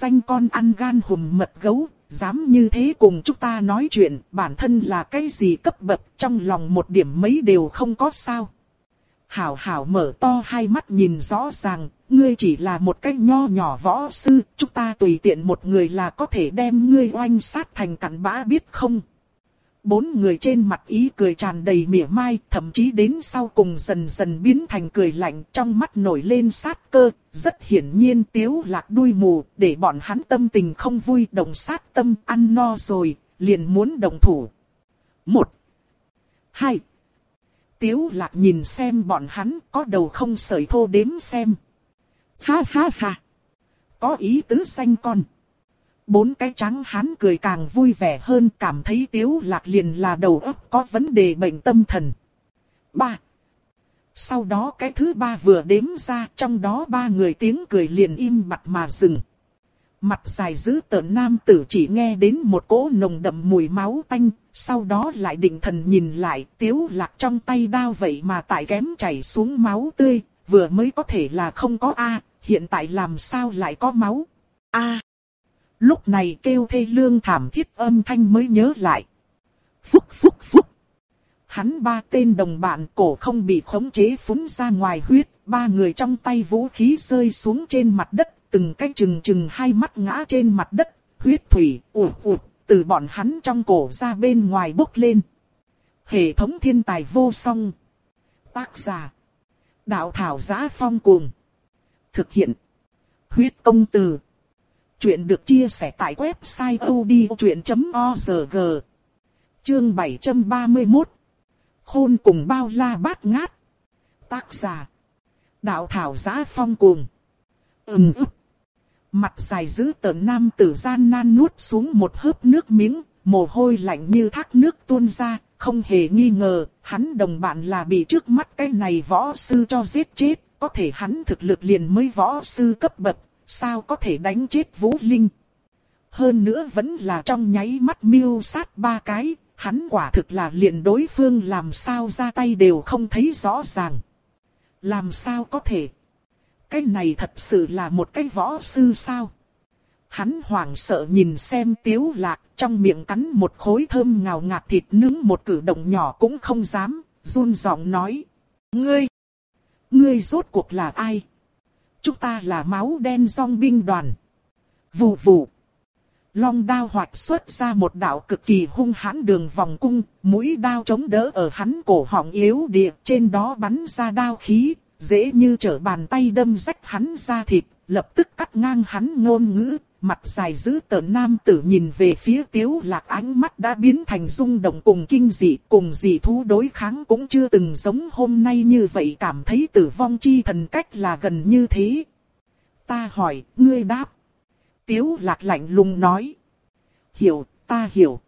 Danh con ăn gan hùm mật gấu, dám như thế cùng chúng ta nói chuyện, bản thân là cái gì cấp bậc trong lòng một điểm mấy đều không có sao. Hảo hảo mở to hai mắt nhìn rõ ràng, ngươi chỉ là một cái nho nhỏ võ sư, chúng ta tùy tiện một người là có thể đem ngươi oanh sát thành cặn bã biết không. Bốn người trên mặt ý cười tràn đầy mỉa mai, thậm chí đến sau cùng dần dần biến thành cười lạnh, trong mắt nổi lên sát cơ, rất hiển nhiên tiếu lạc đuôi mù, để bọn hắn tâm tình không vui đồng sát tâm ăn no rồi, liền muốn đồng thủ. Một, hai, Tiếu lạc nhìn xem bọn hắn có đầu không sợi thô đếm xem. Ha ha ha. Có ý tứ xanh con. Bốn cái trắng hắn cười càng vui vẻ hơn cảm thấy tiếu lạc liền là đầu óc có vấn đề bệnh tâm thần. Ba. Sau đó cái thứ ba vừa đếm ra trong đó ba người tiếng cười liền im mặt mà dừng. Mặt dài giữ tợn nam tử chỉ nghe đến một cỗ nồng đậm mùi máu tanh, sau đó lại định thần nhìn lại, tiếu lạc trong tay đao vậy mà tại kém chảy xuống máu tươi, vừa mới có thể là không có A, hiện tại làm sao lại có máu. A. Lúc này kêu thê lương thảm thiết âm thanh mới nhớ lại. Phúc phúc phúc. Hắn ba tên đồng bạn cổ không bị khống chế phúng ra ngoài huyết, ba người trong tay vũ khí rơi xuống trên mặt đất từng cái chừng chừng hai mắt ngã trên mặt đất, huyết thủy, ụt ụt, từ bọn hắn trong cổ ra bên ngoài bốc lên. Hệ thống thiên tài vô song. Tác giả. Đạo thảo giá phong cuồng. Thực hiện. Huyết công từ. Chuyện được chia sẻ tại website odchuyện.org. Chương 731. Khôn cùng bao la bát ngát. Tác giả. Đạo thảo giá phong cuồng. Ừm ức. Mặt dài giữ tợn nam tử gian nan nuốt xuống một hớp nước miếng, mồ hôi lạnh như thác nước tuôn ra, không hề nghi ngờ, hắn đồng bạn là bị trước mắt cái này võ sư cho giết chết, có thể hắn thực lực liền mới võ sư cấp bậc, sao có thể đánh chết Vũ Linh. Hơn nữa vẫn là trong nháy mắt miêu sát ba cái, hắn quả thực là liền đối phương làm sao ra tay đều không thấy rõ ràng. Làm sao có thể? Cái này thật sự là một cái võ sư sao? Hắn hoảng sợ nhìn xem tiếu lạc trong miệng cắn một khối thơm ngào ngạt thịt nướng một cử động nhỏ cũng không dám, run giọng nói. Ngươi! Ngươi rốt cuộc là ai? Chúng ta là máu đen song binh đoàn. Vù vù. Long đao hoạch xuất ra một đạo cực kỳ hung hãn đường vòng cung, mũi đao chống đỡ ở hắn cổ họng yếu địa, trên đó bắn ra đao khí, dễ như trở bàn tay đâm rách hắn ra thịt, lập tức cắt ngang hắn ngôn ngữ, mặt dài dữ tợn nam tử nhìn về phía tiếu lạc ánh mắt đã biến thành rung động cùng kinh dị, cùng dị thú đối kháng cũng chưa từng giống hôm nay như vậy cảm thấy tử vong chi thần cách là gần như thế. Ta hỏi, ngươi đáp. Tiếu lạc lạnh lùng nói. Hiểu, ta hiểu.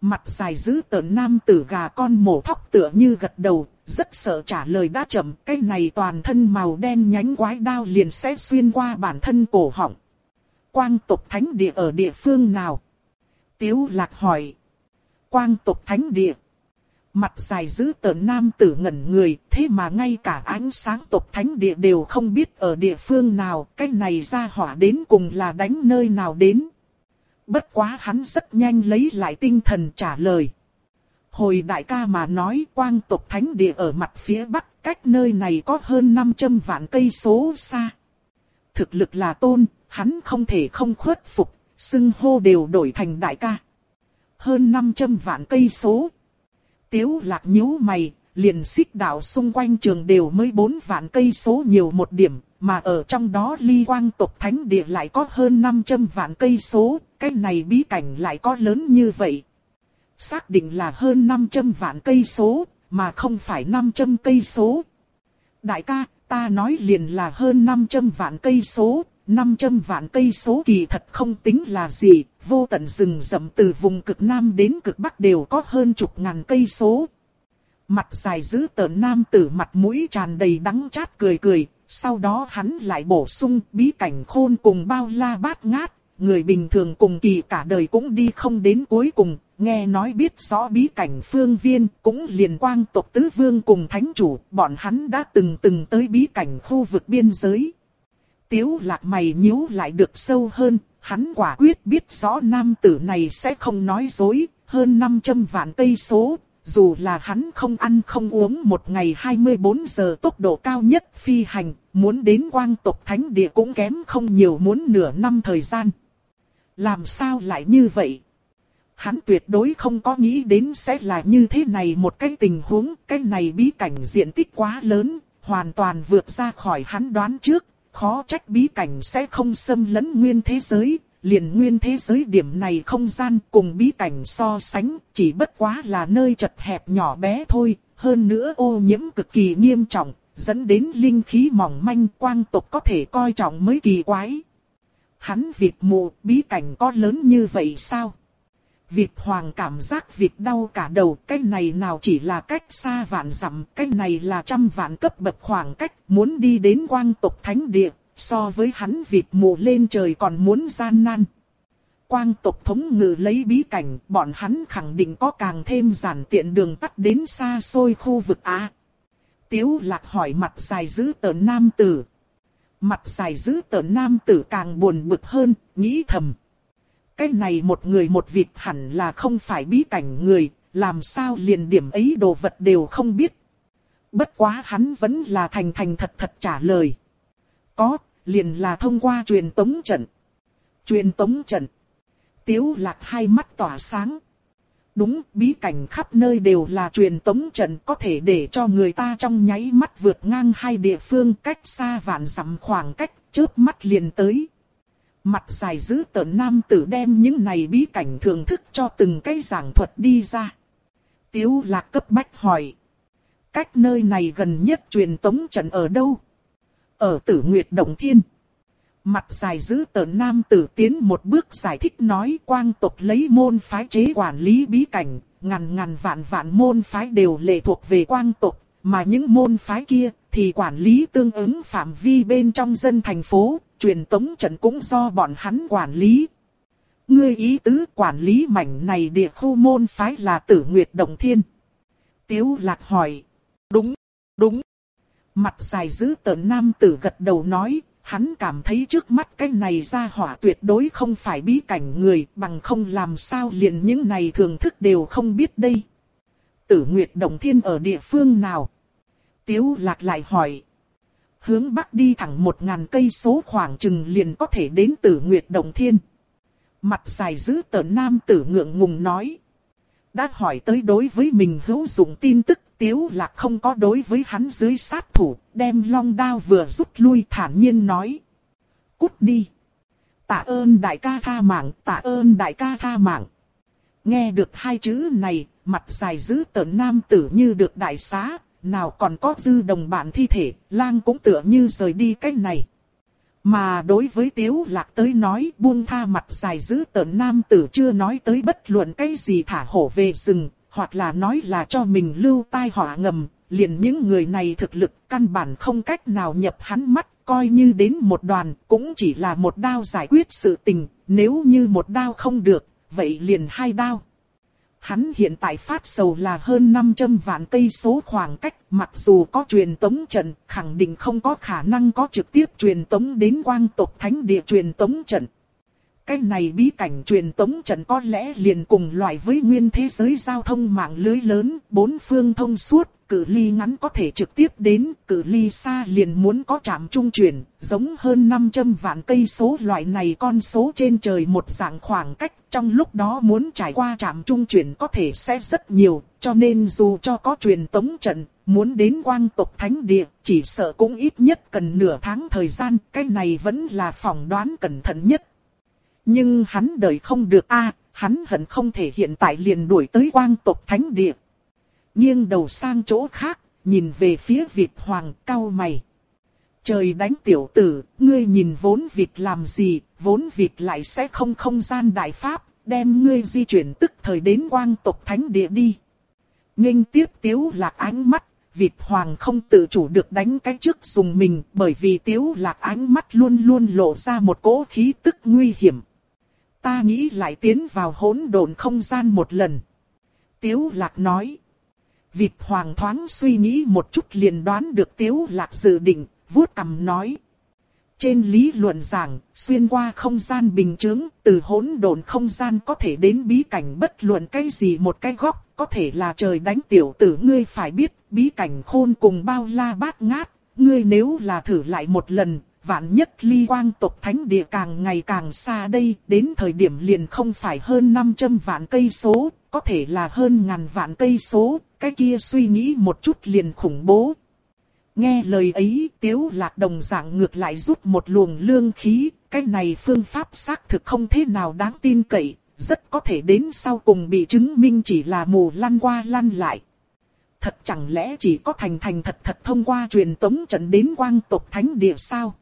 Mặt dài dữ tợn nam tử gà con mổ thóc tựa như gật đầu, rất sợ trả lời đã chậm. Cái này toàn thân màu đen nhánh quái đao liền sẽ xuyên qua bản thân cổ họng. Quang tộc thánh địa ở địa phương nào? Tiếu lạc hỏi. Quang tộc thánh địa. Mặt dài giữ tợn nam tử ngẩn người, thế mà ngay cả ánh sáng tộc thánh địa đều không biết ở địa phương nào, cái này ra hỏa đến cùng là đánh nơi nào đến. Bất quá hắn rất nhanh lấy lại tinh thần trả lời. Hồi đại ca mà nói quang tộc thánh địa ở mặt phía bắc, cách nơi này có hơn 500 vạn cây số xa. Thực lực là tôn, hắn không thể không khuất phục, xưng hô đều đổi thành đại ca. Hơn 500 vạn cây số. Tiếu lạc nhíu mày, liền xích đạo xung quanh trường đều mới 4 vạn cây số nhiều một điểm, mà ở trong đó ly quang tộc thánh địa lại có hơn 500 vạn cây số, cái này bí cảnh lại có lớn như vậy. Xác định là hơn 500 vạn cây số, mà không phải 500 cây số. Đại ca, ta nói liền là hơn 500 vạn cây số, 500 vạn cây số kỳ thật không tính là gì, vô tận rừng rậm từ vùng cực Nam đến cực Bắc đều có hơn chục ngàn cây số. Mặt dài giữ tợn nam tử mặt mũi tràn đầy đắng chát cười cười, sau đó hắn lại bổ sung bí cảnh khôn cùng bao la bát ngát, người bình thường cùng kỳ cả đời cũng đi không đến cuối cùng, nghe nói biết rõ bí cảnh phương viên, cũng liền quang tộc tứ vương cùng thánh chủ, bọn hắn đã từng từng tới bí cảnh khu vực biên giới. Tiếu lạc mày nhíu lại được sâu hơn, hắn quả quyết biết rõ nam tử này sẽ không nói dối, hơn 500 vạn cây số, dù là hắn không ăn không uống một ngày 24 giờ tốc độ cao nhất phi hành, muốn đến quang tộc thánh địa cũng kém không nhiều muốn nửa năm thời gian. Làm sao lại như vậy? Hắn tuyệt đối không có nghĩ đến sẽ là như thế này một cái tình huống, cái này bí cảnh diện tích quá lớn, hoàn toàn vượt ra khỏi hắn đoán trước, khó trách bí cảnh sẽ không xâm lấn nguyên thế giới, liền nguyên thế giới điểm này không gian cùng bí cảnh so sánh, chỉ bất quá là nơi chật hẹp nhỏ bé thôi, hơn nữa ô nhiễm cực kỳ nghiêm trọng, dẫn đến linh khí mỏng manh quang tộc có thể coi trọng mới kỳ quái. Hắn Việt mù, bí cảnh có lớn như vậy sao? Việt hoàng cảm giác việc đau cả đầu, cái này nào chỉ là cách xa vạn dặm, cái này là trăm vạn cấp bậc khoảng cách, muốn đi đến quang tộc thánh địa, so với hắn việc mù lên trời còn muốn gian nan. Quang tộc thống ngự lấy bí cảnh, bọn hắn khẳng định có càng thêm giản tiện đường tắt đến xa xôi khu vực Á. Tiếu lạc hỏi mặt dài giữ tờ nam tử. Mặt dài giữ tờ nam tử càng buồn bực hơn, nghĩ thầm. Cái này một người một việc hẳn là không phải bí cảnh người, làm sao liền điểm ấy đồ vật đều không biết. Bất quá hắn vẫn là thành thành thật thật trả lời. Có, liền là thông qua truyền tống trận. Truyền tống trận. Tiếu lạc hai mắt tỏa sáng. Đúng, bí cảnh khắp nơi đều là truyền tống trận có thể để cho người ta trong nháy mắt vượt ngang hai địa phương cách xa vạn dặm khoảng cách, chớp mắt liền tới. Mặt dài giữ tợn nam tử đem những này bí cảnh thưởng thức cho từng cái giảng thuật đi ra. Tiếu lạc cấp bách hỏi. Cách nơi này gần nhất truyền tống trận ở đâu? Ở tử Nguyệt Động Thiên. Mặt dài giữ tợn nam tử tiến một bước giải thích nói quang tộc lấy môn phái chế quản lý bí cảnh, ngàn ngàn vạn vạn môn phái đều lệ thuộc về quang tộc, mà những môn phái kia thì quản lý tương ứng phạm vi bên trong dân thành phố, truyền tống trận cũng do bọn hắn quản lý. Ngươi ý tứ quản lý mảnh này địa khu môn phái là tử Nguyệt Động Thiên. Tiếu lạc hỏi. Đúng, đúng. Mặt dài giữ tợn nam tử gật đầu nói, hắn cảm thấy trước mắt cái này ra hỏa tuyệt đối không phải bí cảnh người, bằng không làm sao liền những này thường thức đều không biết đây. Tử Nguyệt Đồng Thiên ở địa phương nào? Tiếu lạc lại hỏi. Hướng bắc đi thẳng một ngàn cây số khoảng chừng liền có thể đến Tử Nguyệt Đồng Thiên. Mặt dài giữ tợn nam tử ngượng ngùng nói. Đã hỏi tới đối với mình hữu dụng tin tức, Tiếu lạc không có đối với hắn dưới sát thủ, đem long đao vừa rút lui thản nhiên nói. Cút đi. Tạ ơn đại ca tha mạng, tạ ơn đại ca tha mạng. Nghe được hai chữ này, mặt dài giữ tợn nam tử như được đại xá, nào còn có dư đồng bạn thi thể, lang cũng tựa như rời đi cách này. Mà đối với tiếu lạc tới nói buông tha mặt dài giữ tợn nam tử chưa nói tới bất luận cái gì thả hổ về rừng, hoặc là nói là cho mình lưu tai họa ngầm, liền những người này thực lực căn bản không cách nào nhập hắn mắt, coi như đến một đoàn cũng chỉ là một đao giải quyết sự tình, nếu như một đao không được, vậy liền hai đao. Hắn hiện tại phát sầu là hơn 500 vạn cây số khoảng cách, mặc dù có truyền tống trận, khẳng định không có khả năng có trực tiếp truyền tống đến quang tộc thánh địa truyền tống trận. Cái này bí cảnh truyền tống trận có lẽ liền cùng loại với nguyên thế giới giao thông mạng lưới lớn, bốn phương thông suốt, cự ly ngắn có thể trực tiếp đến, cự ly xa liền muốn có trạm trung chuyển, giống hơn 500 vạn cây số loại này con số trên trời một dạng khoảng cách, trong lúc đó muốn trải qua trạm trung chuyển có thể sẽ rất nhiều, cho nên dù cho có truyền tống trận, muốn đến quang tộc thánh địa, chỉ sợ cũng ít nhất cần nửa tháng thời gian, cái này vẫn là phỏng đoán cẩn thận nhất. Nhưng hắn đợi không được a hắn hận không thể hiện tại liền đuổi tới quang tộc thánh địa. Nghiêng đầu sang chỗ khác, nhìn về phía Việt Hoàng cao mày. Trời đánh tiểu tử, ngươi nhìn vốn Việt làm gì, vốn Việt lại sẽ không không gian đại pháp, đem ngươi di chuyển tức thời đến quang tộc thánh địa đi. Nghênh tiếp tiếu lạc ánh mắt, Việt Hoàng không tự chủ được đánh cái trước dùng mình bởi vì tiếu lạc ánh mắt luôn luôn lộ ra một cỗ khí tức nguy hiểm. Ta nghĩ lại tiến vào hỗn độn không gian một lần. Tiếu lạc nói. Việt Hoàng thoáng suy nghĩ một chút liền đoán được Tiếu lạc dự định, vuốt cầm nói. Trên lý luận giảng, xuyên qua không gian bình chứng, từ hỗn độn không gian có thể đến bí cảnh bất luận cái gì một cái góc, có thể là trời đánh tiểu tử ngươi phải biết, bí cảnh khôn cùng bao la bát ngát, ngươi nếu là thử lại một lần, vạn nhất ly quang tộc thánh địa càng ngày càng xa đây, đến thời điểm liền không phải hơn 500 vạn cây số, có thể là hơn ngàn vạn cây số, cái kia suy nghĩ một chút liền khủng bố. Nghe lời ấy, tiếu lạc đồng dạng ngược lại rút một luồng lương khí, cái này phương pháp xác thực không thế nào đáng tin cậy, rất có thể đến sau cùng bị chứng minh chỉ là mù lăn qua lăn lại. Thật chẳng lẽ chỉ có thành thành thật thật thông qua truyền tống trận đến quang tộc thánh địa sao?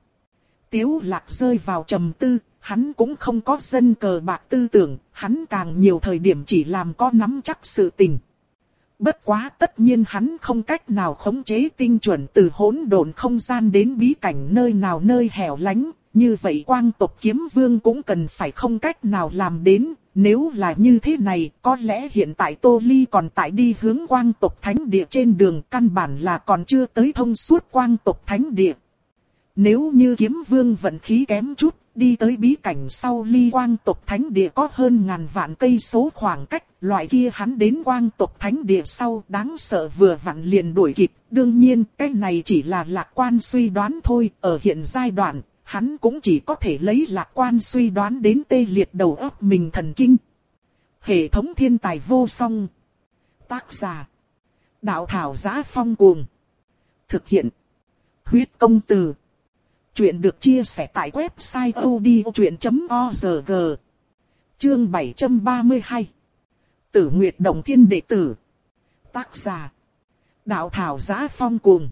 Tiếu lạc rơi vào trầm tư, hắn cũng không có dân cờ bạc tư tưởng, hắn càng nhiều thời điểm chỉ làm có nắm chắc sự tình. Bất quá tất nhiên hắn không cách nào khống chế tinh chuẩn từ hỗn độn không gian đến bí cảnh nơi nào nơi hẻo lánh, như vậy quang tộc kiếm vương cũng cần phải không cách nào làm đến, nếu là như thế này, có lẽ hiện tại Tô Ly còn tại đi hướng quang tộc thánh địa trên đường căn bản là còn chưa tới thông suốt quang tộc thánh địa. Nếu như kiếm vương vận khí kém chút, đi tới bí cảnh sau ly quang tộc thánh địa có hơn ngàn vạn cây số khoảng cách, loại kia hắn đến quang tộc thánh địa sau đáng sợ vừa vặn liền đuổi kịp. Đương nhiên, cái này chỉ là lạc quan suy đoán thôi, ở hiện giai đoạn, hắn cũng chỉ có thể lấy lạc quan suy đoán đến tê liệt đầu óc mình thần kinh. Hệ thống thiên tài vô song. Tác giả. Đạo thảo giá phong cuồng. Thực hiện. Huyết công từ. Chuyện được chia sẻ tại website odchuyện.org Chương 732 Tử Nguyệt Đồng Thiên Đệ Tử. Tác giả. Đạo Thảo Giá Phong Cuồng.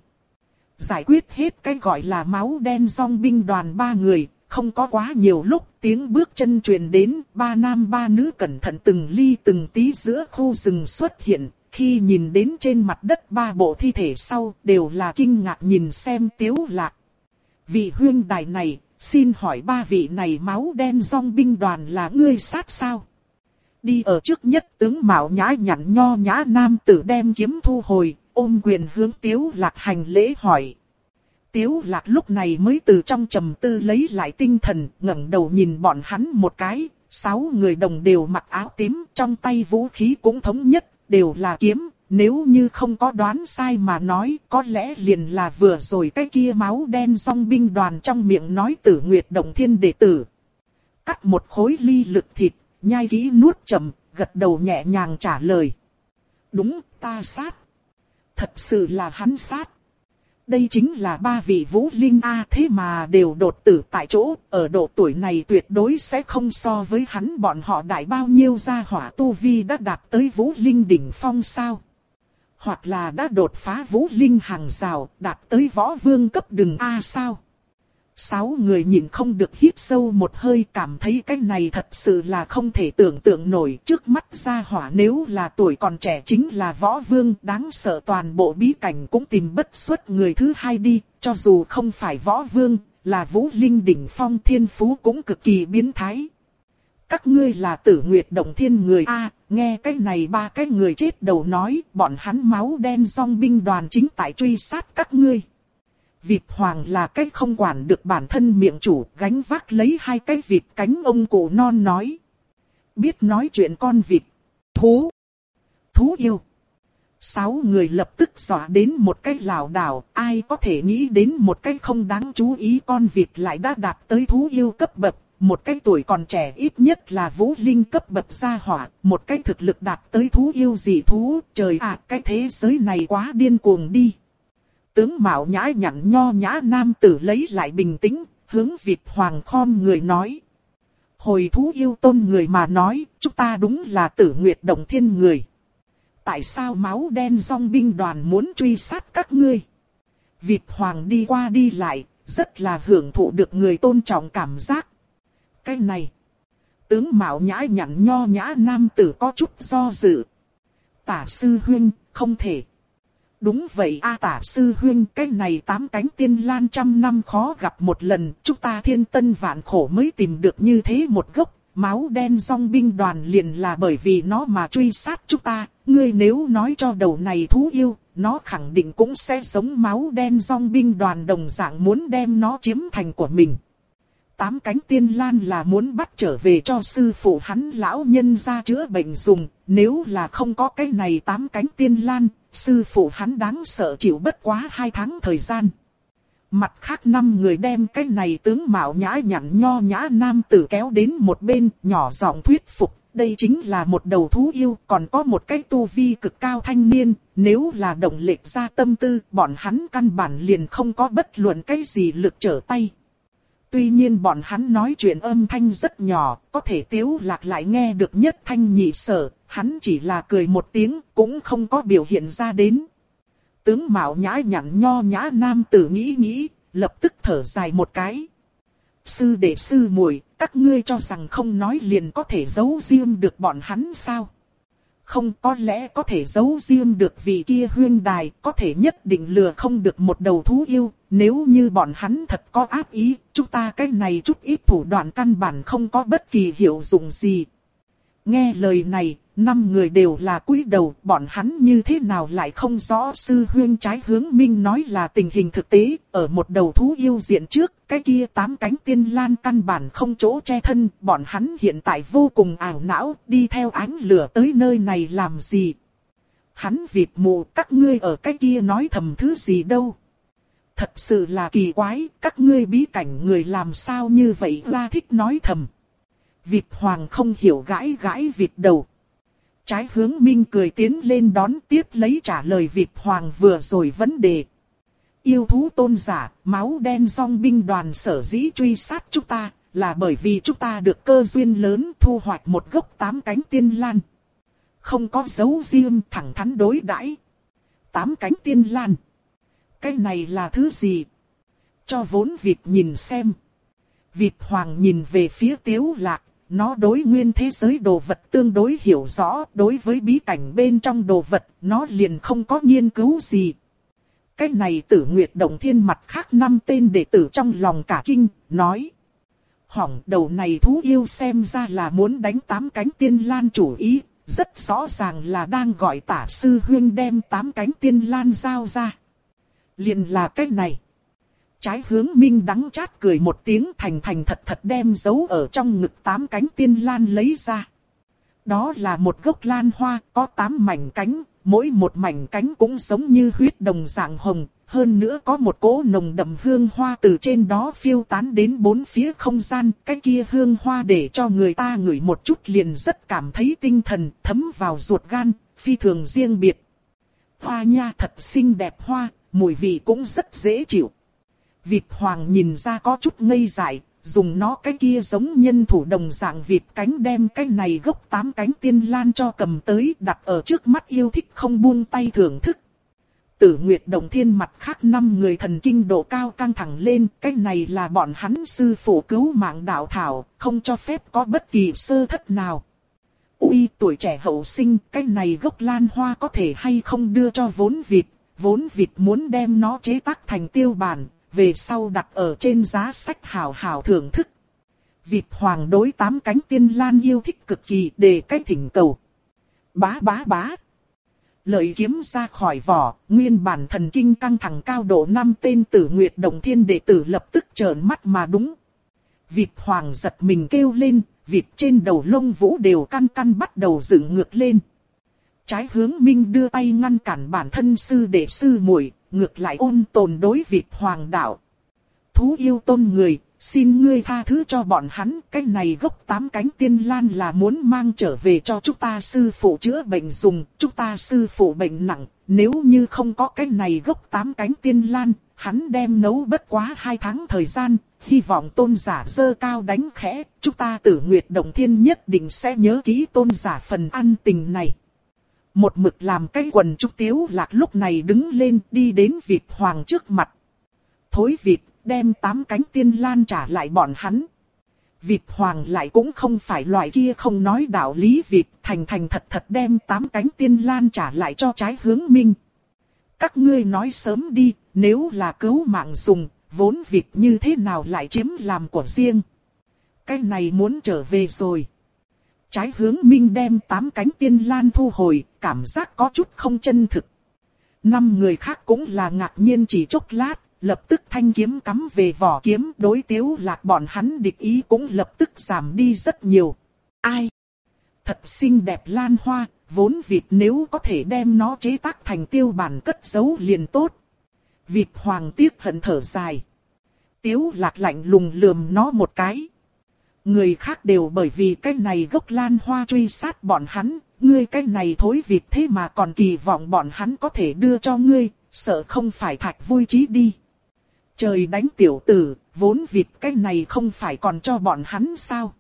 Giải quyết hết cái gọi là máu đen song binh đoàn ba người, không có quá nhiều lúc tiếng bước chân truyền đến, ba nam ba nữ cẩn thận từng ly từng tí giữa khu rừng xuất hiện, khi nhìn đến trên mặt đất ba bộ thi thể sau đều là kinh ngạc nhìn xem tiếu lạc vị huyên đài này, xin hỏi ba vị này máu đen dòng binh đoàn là ngươi sát sao? Đi ở trước nhất tướng mạo nhã nhặn nho nhã nam tử đem kiếm thu hồi, ôm quyền hướng tiếu lạc hành lễ hỏi. Tiếu lạc lúc này mới từ trong trầm tư lấy lại tinh thần, ngẩng đầu nhìn bọn hắn một cái, sáu người đồng đều mặc áo tím, trong tay vũ khí cũng thống nhất, đều là kiếm, nếu như không có đoán sai mà nói, có lẽ liền là vừa rồi cái kia máu đen song binh đoàn trong miệng nói tử nguyệt động thiên đệ tử. Cắt một khối ly lực thịt, nhai kỹ nuốt chậm, gật đầu nhẹ nhàng trả lời. Đúng, ta sát. Thật sự là hắn sát. Đây chính là ba vị vũ linh A thế mà đều đột tử tại chỗ, ở độ tuổi này tuyệt đối sẽ không so với hắn bọn họ đại bao nhiêu gia hỏa tu vi đã đạt tới vũ linh đỉnh phong sao. Hoặc là đã đột phá vũ linh hàng rào, đạt tới võ vương cấp đường A sao. Sáu người nhìn không được hít sâu một hơi cảm thấy cái này thật sự là không thể tưởng tượng nổi trước mắt ra hỏa nếu là tuổi còn trẻ chính là võ vương đáng sợ toàn bộ bí cảnh cũng tìm bất xuất người thứ hai đi, cho dù không phải võ vương, là vũ linh đỉnh phong thiên phú cũng cực kỳ biến thái. Các ngươi là tử nguyệt động thiên người A, nghe cái này ba cái người chết đầu nói, bọn hắn máu đen song binh đoàn chính tại truy sát các ngươi. Vịt hoàng là cái không quản được bản thân miệng chủ, gánh vác lấy hai cái vịt cánh ông cụ non nói. Biết nói chuyện con vịt, thú, thú yêu. Sáu người lập tức dọa đến một cái lảo đảo, ai có thể nghĩ đến một cái không đáng chú ý con vịt lại đã đạt tới thú yêu cấp bậc, một cái tuổi còn trẻ ít nhất là vũ linh cấp bậc gia hỏa, một cái thực lực đạt tới thú yêu dị thú, trời ạ cái thế giới này quá điên cuồng đi. Tướng Mạo nhã nhặn nho nhã nam tử lấy lại bình tĩnh, hướng Việt Hoàng khom người nói. Hồi thú yêu tôn người mà nói, chúng ta đúng là tử nguyệt động thiên người. Tại sao máu đen song binh đoàn muốn truy sát các ngươi? Việt Hoàng đi qua đi lại, rất là hưởng thụ được người tôn trọng cảm giác. Cái này, tướng Mạo nhã nhặn nho nhã nam tử có chút do dự. Tả sư huyên không thể. Đúng vậy a à, tả sư huyên cái này tám cánh tiên lan trăm năm khó gặp một lần, chúng ta thiên tân vạn khổ mới tìm được như thế một gốc, máu đen song binh đoàn liền là bởi vì nó mà truy sát chúng ta, ngươi nếu nói cho đầu này thú yêu, nó khẳng định cũng sẽ giống máu đen song binh đoàn đồng dạng muốn đem nó chiếm thành của mình. Tám cánh tiên lan là muốn bắt trở về cho sư phụ hắn lão nhân ra chữa bệnh dùng, nếu là không có cái này tám cánh tiên lan, sư phụ hắn đáng sợ chịu bất quá hai tháng thời gian. Mặt khác năm người đem cái này tướng mạo nhã nhặn nho nhã nam tử kéo đến một bên, nhỏ giọng thuyết phục. Đây chính là một đầu thú yêu, còn có một cái tu vi cực cao thanh niên, nếu là động lệch ra tâm tư, bọn hắn căn bản liền không có bất luận cái gì lực trở tay. Tuy nhiên bọn hắn nói chuyện âm thanh rất nhỏ, có thể tiếu lạc lại nghe được nhất thanh nhị sở, hắn chỉ là cười một tiếng, cũng không có biểu hiện ra đến. Tướng Mạo nhã nhặn nho nhã nam tử nghĩ nghĩ, lập tức thở dài một cái. Sư đệ sư muội, các ngươi cho rằng không nói liền có thể giấu riêng được bọn hắn sao? Không có lẽ có thể giấu riêng được vị kia huyên đài, có thể nhất định lừa không được một đầu thú yêu, nếu như bọn hắn thật có ác ý, chúng ta cái này chút ít thủ đoạn căn bản không có bất kỳ hiệu dụng gì. Nghe lời này, năm người đều là cúi đầu, bọn hắn như thế nào lại không rõ sư huyên trái hướng minh nói là tình hình thực tế, ở một đầu thú yêu diện trước, cái kia tám cánh tiên lan căn bản không chỗ che thân, bọn hắn hiện tại vô cùng ảo não, đi theo ánh lửa tới nơi này làm gì. Hắn vịt mù các ngươi ở cái kia nói thầm thứ gì đâu. Thật sự là kỳ quái, các ngươi bí cảnh người làm sao như vậy ra thích nói thầm. Vịt hoàng không hiểu gãi gãi vịt đầu. Trái hướng minh cười tiến lên đón tiếp lấy trả lời vịt hoàng vừa rồi vấn đề. Yêu thú tôn giả, máu đen song binh đoàn sở dĩ truy sát chúng ta, là bởi vì chúng ta được cơ duyên lớn thu hoạch một gốc tám cánh tiên lan. Không có dấu riêng thẳng thắn đối đãi. Tám cánh tiên lan. Cái này là thứ gì? Cho vốn vịt nhìn xem. Vịt hoàng nhìn về phía tiếu lạc, nó đối nguyên thế giới đồ vật tương đối hiểu rõ, đối với bí cảnh bên trong đồ vật, nó liền không có nghiên cứu gì. Cái này tử nguyệt động thiên mặt khác năm tên đệ tử trong lòng cả kinh, nói. Hỏng đầu này thú yêu xem ra là muốn đánh tám cánh tiên lan chủ ý, rất rõ ràng là đang gọi tả sư huyên đem tám cánh tiên lan giao ra. Liền là cái này. Trái hướng minh đắng chát cười một tiếng thành thành thật thật đem giấu ở trong ngực tám cánh tiên lan lấy ra. Đó là một gốc lan hoa có tám mảnh cánh, mỗi một mảnh cánh cũng giống như huyết đồng dạng hồng, hơn nữa có một cỗ nồng đậm hương hoa từ trên đó phiêu tán đến bốn phía không gian, cái kia hương hoa để cho người ta ngửi một chút liền rất cảm thấy tinh thần, thấm vào ruột gan, phi thường riêng biệt. hoa nha thật xinh đẹp hoa, mùi vị cũng rất dễ chịu. Vịt hoàng nhìn ra có chút ngây dại, dùng nó cái kia giống nhân thủ đồng dạng vịt cánh đem cái này gốc tám cánh tiên lan cho cầm tới đặt ở trước mắt yêu thích không buông tay thưởng thức. Tử Nguyệt Đồng Thiên mặt khác năm người thần kinh độ cao căng thẳng lên, cái này là bọn hắn sư phụ cứu mạng đạo thảo, không cho phép có bất kỳ sơ thất nào. Ui tuổi trẻ hậu sinh, cái này gốc lan hoa có thể hay không đưa cho vốn vịt, vốn vịt muốn đem nó chế tác thành tiêu bản, về sau đặt ở trên giá sách hào hào thưởng thức. Vịt hoàng đối tám cánh tiên lan yêu thích cực kỳ để cách thỉnh cầu. Bá bá bá. Lợi kiếm ra khỏi vỏ, nguyên bản thần kinh căng thẳng cao độ năm tên tử nguyệt đồng thiên đệ tử lập tức trợn mắt mà đúng. Vịt hoàng giật mình kêu lên, vịt trên đầu lông vũ đều căn căn bắt đầu dựng ngược lên. Trái hướng minh đưa tay ngăn cản bản thân sư đệ sư muội ngược lại ôn tồn đối vịt hoàng đạo. Thú yêu tôn người, xin ngươi tha thứ cho bọn hắn, cái này gốc tám cánh tiên lan là muốn mang trở về cho chúng ta sư phụ chữa bệnh dùng, chúng ta sư phụ bệnh nặng, nếu như không có cái này gốc tám cánh tiên lan, hắn đem nấu bất quá hai tháng thời gian, hy vọng tôn giả dơ cao đánh khẽ, chúng ta tử nguyệt động thiên nhất định sẽ nhớ ký tôn giả phần ăn tình này. Một mực làm cái quần trúc tiếu lạc lúc này đứng lên đi đến vịt hoàng trước mặt. Thối vịt, đem tám cánh tiên lan trả lại bọn hắn. Vịt hoàng lại cũng không phải loại kia không nói đạo lý vịt, thành thành thật thật đem tám cánh tiên lan trả lại cho trái hướng minh. Các ngươi nói sớm đi, nếu là cứu mạng dùng, vốn vịt như thế nào lại chiếm làm của riêng. Cái này muốn trở về rồi. Trái hướng minh đem tám cánh tiên lan thu hồi, cảm giác có chút không chân thực. Năm người khác cũng là ngạc nhiên chỉ chốc lát, lập tức thanh kiếm cắm về vỏ kiếm đối tiếu lạc bọn hắn địch ý cũng lập tức giảm đi rất nhiều. Ai? Thật xinh đẹp lan hoa, vốn vịt nếu có thể đem nó chế tác thành tiêu bản cất giấu liền tốt. Vịt hoàng tiếc hận thở dài. Tiếu lạc lạnh lùng lườm nó một cái. Người khác đều bởi vì cái này gốc lan hoa truy sát bọn hắn, ngươi cái này thối vịt thế mà còn kỳ vọng bọn hắn có thể đưa cho ngươi, sợ không phải thạch vui trí đi. Trời đánh tiểu tử, vốn vịt cái này không phải còn cho bọn hắn sao?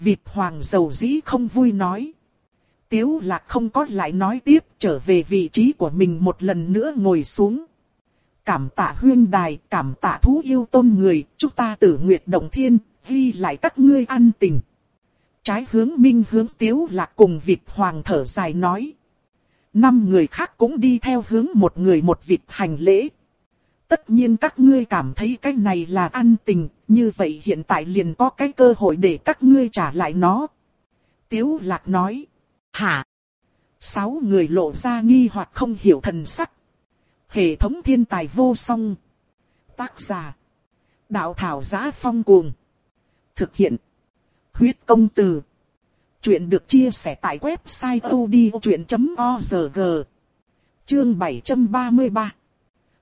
Vịt hoàng dầu dĩ không vui nói. Tiếu lạc không có lại nói tiếp trở về vị trí của mình một lần nữa ngồi xuống. Cảm tạ huyên đài, cảm tạ thú yêu tôn người, chúng ta tử nguyệt động thiên, ghi lại các ngươi ăn tình. Trái hướng minh hướng tiếu lạc cùng vịt hoàng thở dài nói. Năm người khác cũng đi theo hướng một người một vịt hành lễ. Tất nhiên các ngươi cảm thấy cái này là ăn tình, như vậy hiện tại liền có cái cơ hội để các ngươi trả lại nó. Tiếu lạc nói. Hả? Sáu người lộ ra nghi hoặc không hiểu thần sắc. Hệ thống thiên tài vô song. Tác giả. Đạo thảo giá phong cuồng. Thực hiện. Huyết công từ. Chuyện được chia sẻ tại website odchuyện.org. Chương 733.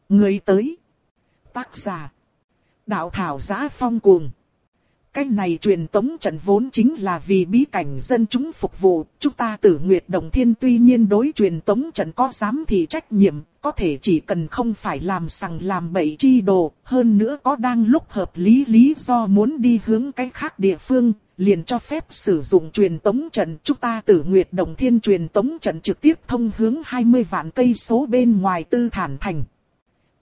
Người tới. Tác giả. Đạo thảo giá phong cuồng. Cái này truyền tống trận vốn chính là vì bí cảnh dân chúng phục vụ, chúng ta tử Nguyệt Đồng Thiên tuy nhiên đối truyền tống trận có dám thì trách nhiệm, có thể chỉ cần không phải làm sằng làm bậy chi đồ, hơn nữa có đang lúc hợp lý lý do muốn đi hướng cái khác địa phương, liền cho phép sử dụng truyền tống trận. Chúng ta tử Nguyệt Đồng Thiên truyền tống trận trực tiếp thông hướng 20 vạn cây số bên ngoài tư thản thành.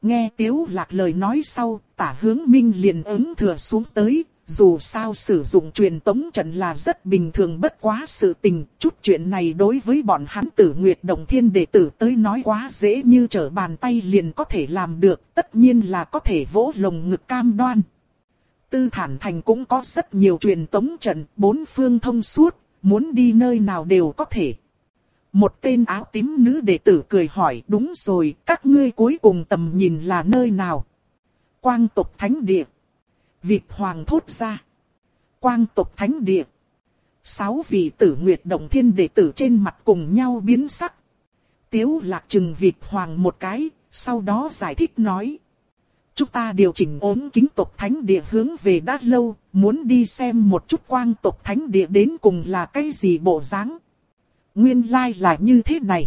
Nghe Tiếu Lạc lời nói sau, tả hướng minh liền ứng thừa xuống tới, dù sao sử dụng truyền tống trận là rất bình thường bất quá sự tình, chút chuyện này đối với bọn hắn tử Nguyệt Đồng Thiên đệ tử tới nói quá dễ như trở bàn tay liền có thể làm được, tất nhiên là có thể vỗ lồng ngực cam đoan. Tư Thản Thành cũng có rất nhiều truyền tống trận, bốn phương thông suốt, muốn đi nơi nào đều có thể. Một tên áo tím nữ đệ tử cười hỏi đúng rồi, các ngươi cuối cùng tầm nhìn là nơi nào? Quang tục thánh địa. Vịt hoàng thốt ra. Quang Tộc thánh địa. Sáu vị tử nguyệt động thiên đệ tử trên mặt cùng nhau biến sắc. Tiếu lạc trừng vịt hoàng một cái, sau đó giải thích nói. Chúng ta điều chỉnh ốm kính tộc thánh địa hướng về đã lâu, muốn đi xem một chút quang tộc thánh địa đến cùng là cái gì bộ dáng. Nguyên lai like là như thế này.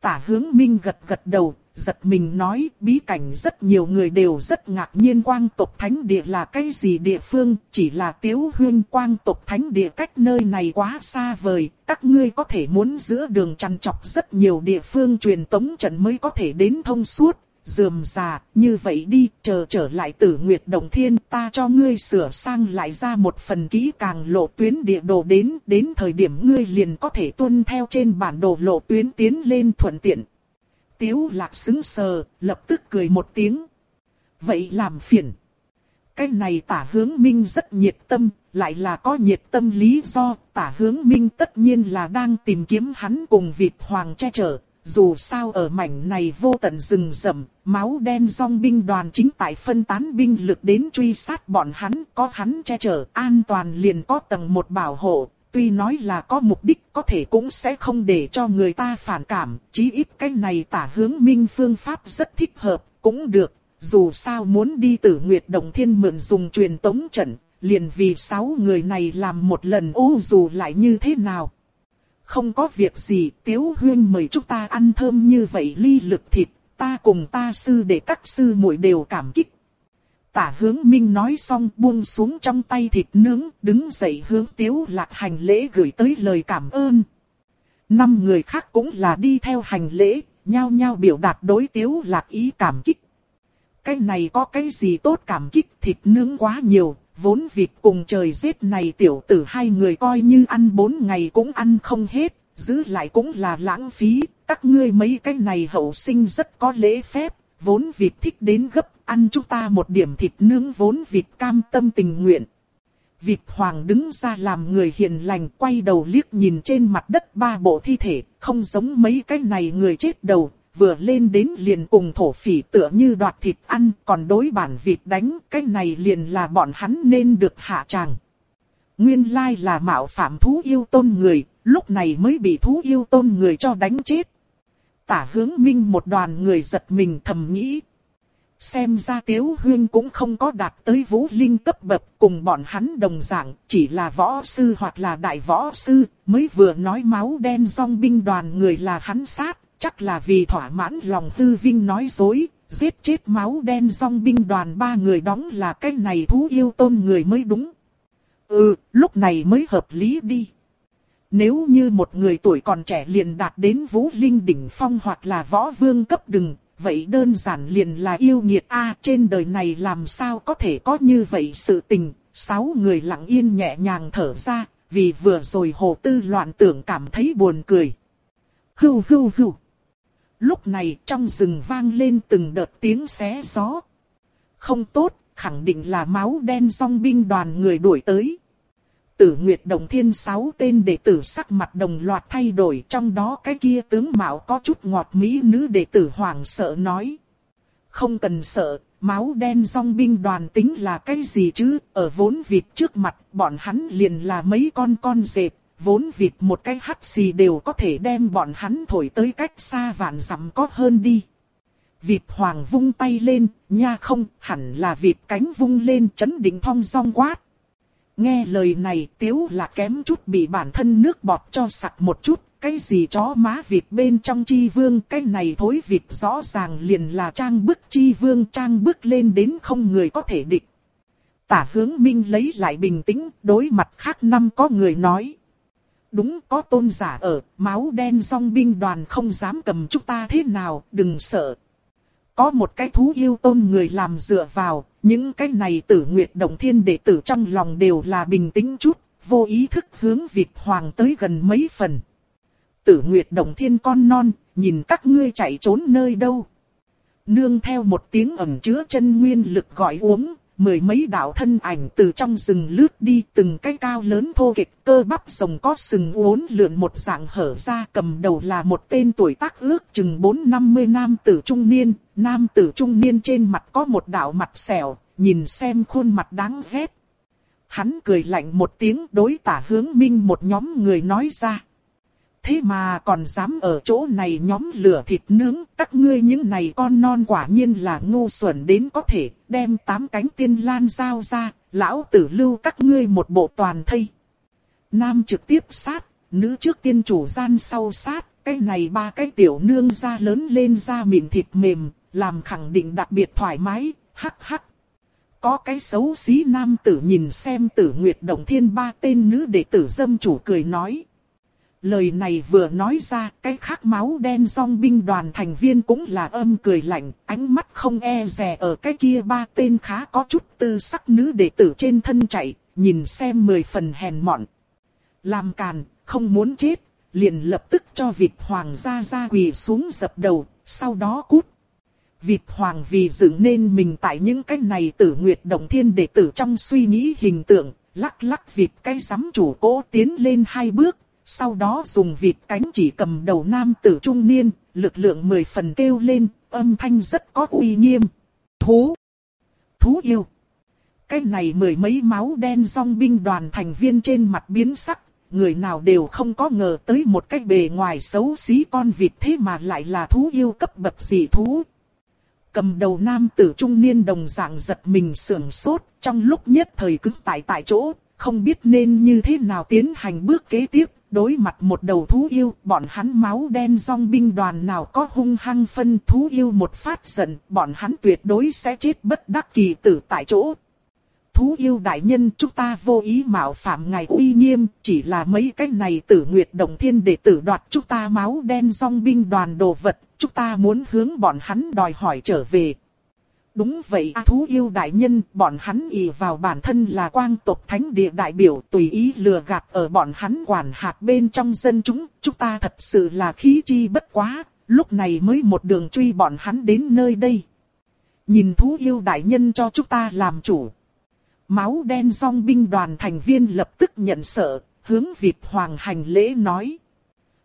Tả hướng minh gật gật đầu, giật mình nói bí cảnh rất nhiều người đều rất ngạc nhiên quang tộc thánh địa là cái gì địa phương, chỉ là tiếu huyên quang tộc thánh địa cách nơi này quá xa vời, các ngươi có thể muốn giữa đường chăn chọc rất nhiều địa phương truyền tống trận mới có thể đến thông suốt. Dườm già, như vậy đi, chờ trở lại tử Nguyệt Đồng Thiên, ta cho ngươi sửa sang lại ra một phần kỹ càng lộ tuyến địa đồ đến, đến thời điểm ngươi liền có thể tuân theo trên bản đồ lộ tuyến tiến lên thuận tiện. Tiếu lạc xứng sờ, lập tức cười một tiếng. Vậy làm phiền. Cái này tả hướng minh rất nhiệt tâm, lại là có nhiệt tâm lý do, tả hướng minh tất nhiên là đang tìm kiếm hắn cùng vịt hoàng che chở. Dù sao ở mảnh này vô tận rừng rậm, máu đen dòng binh đoàn chính tại phân tán binh lực đến truy sát bọn hắn, có hắn che chở, an toàn liền có tầng một bảo hộ, tuy nói là có mục đích có thể cũng sẽ không để cho người ta phản cảm, chí ít cái này tả hướng minh phương pháp rất thích hợp, cũng được, dù sao muốn đi tử Nguyệt Đồng Thiên mượn dùng truyền tống trận, liền vì sáu người này làm một lần ô dù lại như thế nào. Không có việc gì, Tiếu Huyên mời chúng ta ăn thơm như vậy ly lực thịt, ta cùng ta sư để các sư muội đều cảm kích. Tả hướng minh nói xong buông xuống trong tay thịt nướng, đứng dậy hướng tiếu lạc hành lễ gửi tới lời cảm ơn. Năm người khác cũng là đi theo hành lễ, nhao nhao biểu đạt đối tiếu lạc ý cảm kích. Cái này có cái gì tốt cảm kích thịt nướng quá nhiều, vốn vịt cùng trời giết này tiểu tử hai người coi như ăn bốn ngày cũng ăn không hết, giữ lại cũng là lãng phí, các ngươi mấy cái này hậu sinh rất có lễ phép, vốn vịt thích đến gấp, ăn chúng ta một điểm thịt nướng vốn vịt cam tâm tình nguyện. Vịt hoàng đứng ra làm người hiền lành quay đầu liếc nhìn trên mặt đất ba bộ thi thể, không giống mấy cái này người chết đầu, vừa lên đến liền cùng thổ phỉ tựa như đoạt thịt ăn, còn đối bản vịt đánh, cái này liền là bọn hắn nên được hạ tràng. Nguyên lai là mạo phạm thú yêu tôn người, lúc này mới bị thú yêu tôn người cho đánh chết. Tả hướng minh một đoàn người giật mình thầm nghĩ. Xem ra Tiếu Huyên cũng không có đạt tới vũ linh cấp bậc cùng bọn hắn đồng dạng, chỉ là võ sư hoặc là đại võ sư, mới vừa nói máu đen dòng binh đoàn người là hắn sát, chắc là vì thỏa mãn lòng tư vinh nói dối, giết chết máu đen dòng binh đoàn ba người đóng là cái này thú yêu tôn người mới đúng. Ừ, lúc này mới hợp lý đi. Nếu như một người tuổi còn trẻ liền đạt đến vũ linh đỉnh phong hoặc là võ vương cấp đừng, vậy đơn giản liền là yêu nghiệt a trên đời này làm sao có thể có như vậy sự tình, sáu người lặng yên nhẹ nhàng thở ra, vì vừa rồi hồ tư loạn tưởng cảm thấy buồn cười. Hưu hưu hưu. Lúc này trong rừng vang lên từng đợt tiếng xé gió. Không tốt, khẳng định là máu đen song binh đoàn người đuổi tới. Tử Nguyệt Đồng Thiên sáu tên đệ tử sắc mặt đồng loạt thay đổi trong đó cái kia tướng mạo có chút ngọt mỹ nữ đệ tử hoàng sợ nói. Không cần sợ, máu đen song binh đoàn tính là cái gì chứ, ở vốn vịt trước mặt bọn hắn liền là mấy con con dẹp, vốn vịt một cái hắt xì đều có thể đem bọn hắn thổi tới cách xa vạn dặm có hơn đi. Vịt hoàng vung tay lên, nha không, hẳn là vịt cánh vung lên chấn định thong song quát. Nghe lời này tiếu là kém chút bị bản thân nước bọt cho sặc một chút, cái gì chó má vịt bên trong chi vương, cái này thối vịt rõ ràng liền là trang bức chi vương trang bức lên đến không người có thể địch. Tả hướng minh lấy lại bình tĩnh, đối mặt khác năm có người nói. Đúng có tôn giả ở, máu đen song binh đoàn không dám cầm chúng ta thế nào, đừng sợ. Có một cái thú yêu tôn người làm dựa vào, những cái này tử nguyệt động thiên đệ tử trong lòng đều là bình tĩnh chút, vô ý thức hướng Việt Hoàng tới gần mấy phần. Tử nguyệt động thiên con non, nhìn các ngươi chạy trốn nơi đâu. Nương theo một tiếng ẩm chứa chân nguyên lực gọi uống, mười mấy đạo thân ảnh từ trong rừng lướt đi từng cái cao lớn thô kịch cơ bắp rồng có sừng uốn lượn một dạng hở ra cầm đầu là một tên tuổi tác ước chừng bốn năm mươi nam tử trung niên, nam tử trung niên trên mặt có một đạo mặt sẹo, nhìn xem khuôn mặt đáng ghét. Hắn cười lạnh một tiếng đối tả hướng minh một nhóm người nói ra. Thế mà còn dám ở chỗ này nhóm lửa thịt nướng, các ngươi những này con non quả nhiên là ngu xuẩn đến có thể đem tám cánh tiên lan giao ra, lão tử lưu các ngươi một bộ toàn thây. Nam trực tiếp sát, nữ trước tiên chủ gian sau sát, cái này ba cái tiểu nương da lớn lên ra mịn thịt mềm, làm khẳng định đặc biệt thoải mái, hắc hắc. Có cái xấu xí nam tử nhìn xem tử nguyệt động thiên ba tên nữ đệ tử dâm chủ cười nói. Lời này vừa nói ra, cái khác máu đen song binh đoàn thành viên cũng là âm cười lạnh, ánh mắt không e rè ở cái kia ba tên khá có chút tư sắc nữ đệ tử trên thân chạy, nhìn xem mười phần hèn mọn. Làm càn, không muốn chết, liền lập tức cho vịt hoàng ra gia quỳ xuống dập đầu, sau đó cút. Vịt hoàng vì dựng nên mình tại những cái này tử nguyệt động thiên đệ tử trong suy nghĩ hình tượng, lắc lắc vịt cái giám chủ cố tiến lên hai bước, sau đó dùng vịt cánh chỉ cầm đầu nam tử trung niên, lực lượng mười phần kêu lên, âm thanh rất có uy nghiêm. Thú! Thú yêu! Cái này mười mấy máu đen song binh đoàn thành viên trên mặt biến sắc, người nào đều không có ngờ tới một cái bề ngoài xấu xí con vịt thế mà lại là thú yêu cấp bậc dị thú. Cầm đầu nam tử trung niên đồng dạng giật mình sưởng sốt, trong lúc nhất thời cứng tại tại chỗ, không biết nên như thế nào tiến hành bước kế tiếp, đối mặt một đầu thú yêu, bọn hắn máu đen dòng binh đoàn nào có hung hăng phân thú yêu một phát giận, bọn hắn tuyệt đối sẽ chết bất đắc kỳ tử tại chỗ. Thú yêu đại nhân chúng ta vô ý mạo phạm ngài uy nghiêm, chỉ là mấy cái này tử nguyệt đồng thiên để tử đoạt chúng ta máu đen dòng binh đoàn đồ vật, chúng ta muốn hướng bọn hắn đòi hỏi trở về. Đúng vậy a thú yêu đại nhân, bọn hắn ỷ vào bản thân là quang tộc thánh địa đại biểu tùy ý lừa gạt ở bọn hắn quản hạt bên trong dân chúng, chúng ta thật sự là khí chi bất quá, lúc này mới một đường truy bọn hắn đến nơi đây. Nhìn thú yêu đại nhân cho chúng ta làm chủ. Máu đen song binh đoàn thành viên lập tức nhận sợ, hướng vịt Hoàng hành lễ nói.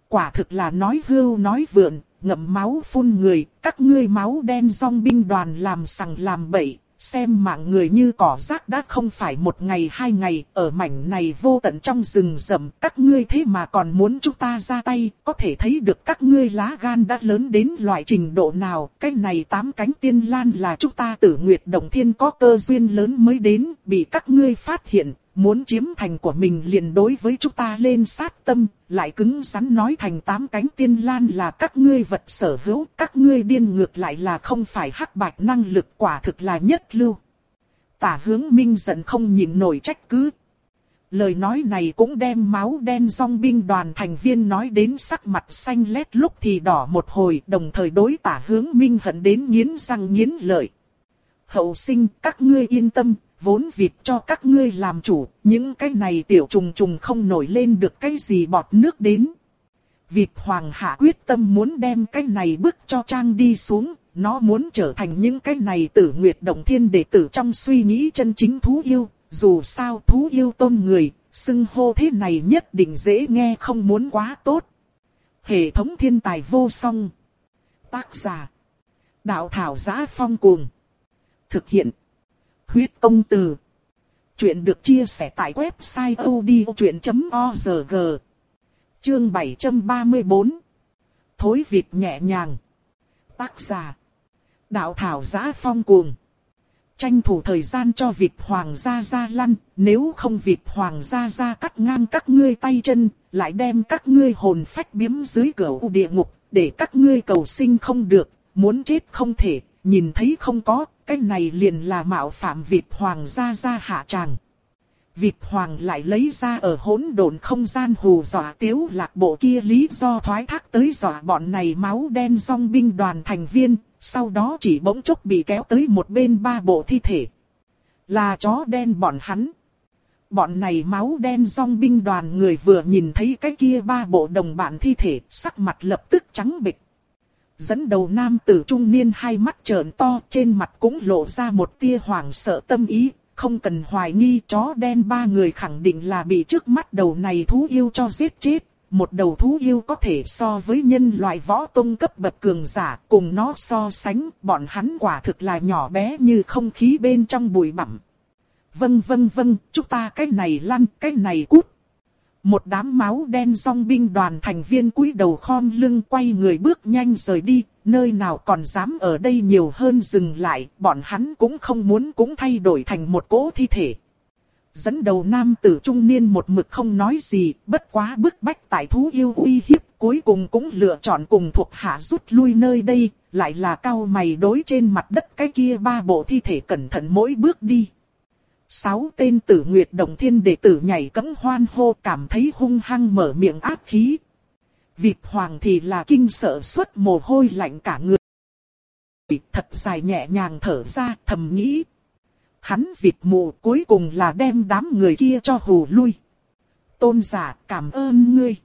Quả thực là nói hưu nói vượn, ngậm máu phun người, các ngươi máu đen dòng binh đoàn làm sằng làm bậy, xem mạng người như cỏ rác đã không phải một ngày hai ngày, ở mảnh này vô tận trong rừng rậm, các ngươi thế mà còn muốn chúng ta ra tay, có thể thấy được các ngươi lá gan đã lớn đến loại trình độ nào, cái này tám cánh tiên lan là chúng ta tử nguyệt đồng thiên có cơ duyên lớn mới đến, bị các ngươi phát hiện, muốn chiếm thành của mình liền đối với chúng ta lên sát tâm, lại cứng rắn nói thành tám cánh tiên lan là các ngươi vật sở hữu, các ngươi điên ngược lại là không phải hắc bạch năng lực quả thực là nhất lưu. Tả hướng minh giận không nhịn nổi trách cứ. Lời nói này cũng đem máu đen dòng binh đoàn thành viên nói đến sắc mặt xanh lét lúc thì đỏ một hồi đồng thời đối tả hướng minh hận đến nghiến răng nghiến lợi. Hậu sinh các ngươi yên tâm, vốn việc cho các ngươi làm chủ, những cái này tiểu trùng trùng không nổi lên được cái gì bọt nước đến. Vịt Hoàng hạ quyết tâm muốn đem cái này bước cho Trang đi xuống, nó muốn trở thành những cái này tử nguyệt động thiên đệ tử trong suy nghĩ chân chính thú yêu, dù sao thú yêu tôn người, xưng hô thế này nhất định dễ nghe không muốn quá tốt. Hệ thống thiên tài vô song. Tác giả. Đạo thảo giá phong cuồng. Thực hiện. Huyết công từ. Chuyện được chia sẻ tại website odchuyện.org. Chương 734. Thối vịt nhẹ nhàng. Tác giả. Đạo thảo giá phong cuồng. Tranh thủ thời gian cho vịt hoàng gia gia lăn, nếu không vịt hoàng gia gia cắt ngang các ngươi tay chân, lại đem các ngươi hồn phách biếm dưới cửa u địa ngục, để các ngươi cầu sinh không được, muốn chết không thể, nhìn thấy không có, cái này liền là mạo phạm Việt Hoàng gia gia hạ tràng. Việt Hoàng lại lấy ra ở hỗn độn không gian hù dọa tiếu lạc bộ kia lý do thoái thác tới dọa bọn này máu đen song binh đoàn thành viên, sau đó chỉ bỗng chốc bị kéo tới một bên ba bộ thi thể. Là chó đen bọn hắn. Bọn này máu đen song binh đoàn người vừa nhìn thấy cái kia ba bộ đồng bạn thi thể, sắc mặt lập tức trắng bệch dẫn đầu nam tử trung niên hai mắt trợn to trên mặt cũng lộ ra một tia hoảng sợ tâm ý, không cần hoài nghi chó đen ba người khẳng định là bị trước mắt đầu này thú yêu cho giết chết. Một đầu thú yêu có thể so với nhân loại võ tông cấp bậc cường giả cùng nó so sánh bọn hắn quả thực là nhỏ bé như không khí bên trong bụi bặm. Vâng vâng vâng, chúng ta cái này lăn, cái này cút, một đám máu đen song binh đoàn thành viên cúi đầu khom lưng quay người bước nhanh rời đi, nơi nào còn dám ở đây nhiều hơn dừng lại, bọn hắn cũng không muốn cũng thay đổi thành một cỗ thi thể. Dẫn đầu nam tử trung niên một mực không nói gì, bất quá bức bách tại thú yêu uy hiếp, cuối cùng cũng lựa chọn cùng thuộc hạ rút lui nơi đây, lại là cao mày đối trên mặt đất cái kia ba bộ thi thể cẩn thận mỗi bước đi. Sáu tên tử nguyệt đồng thiên đệ tử nhảy cấm hoan hô cảm thấy hung hăng mở miệng ác khí. Vịt hoàng thì là kinh sợ suốt mồ hôi lạnh cả người. Thật dài nhẹ nhàng thở ra thầm nghĩ. Hắn vịt mù cuối cùng là đem đám người kia cho hù lui. Tôn giả cảm ơn ngươi.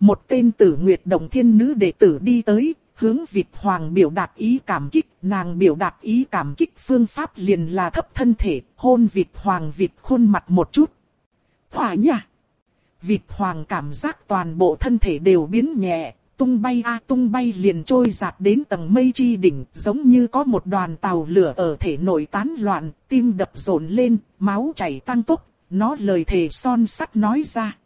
Một tên tử nguyệt đồng thiên nữ đệ tử đi tới, hướng Việt Hoàng biểu đạt ý cảm kích, nàng biểu đạt ý cảm kích phương pháp liền là thấp thân thể, hôn Việt Hoàng Việt khuôn mặt một chút. Hỏa nha! Việt Hoàng cảm giác toàn bộ thân thể đều biến nhẹ, tung bay a tung bay liền trôi giạt đến tầng mây chi đỉnh, giống như có một đoàn tàu lửa ở thể nội tán loạn, tim đập rộn lên, máu chảy tăng tốc, nó lời thề son sắt nói ra.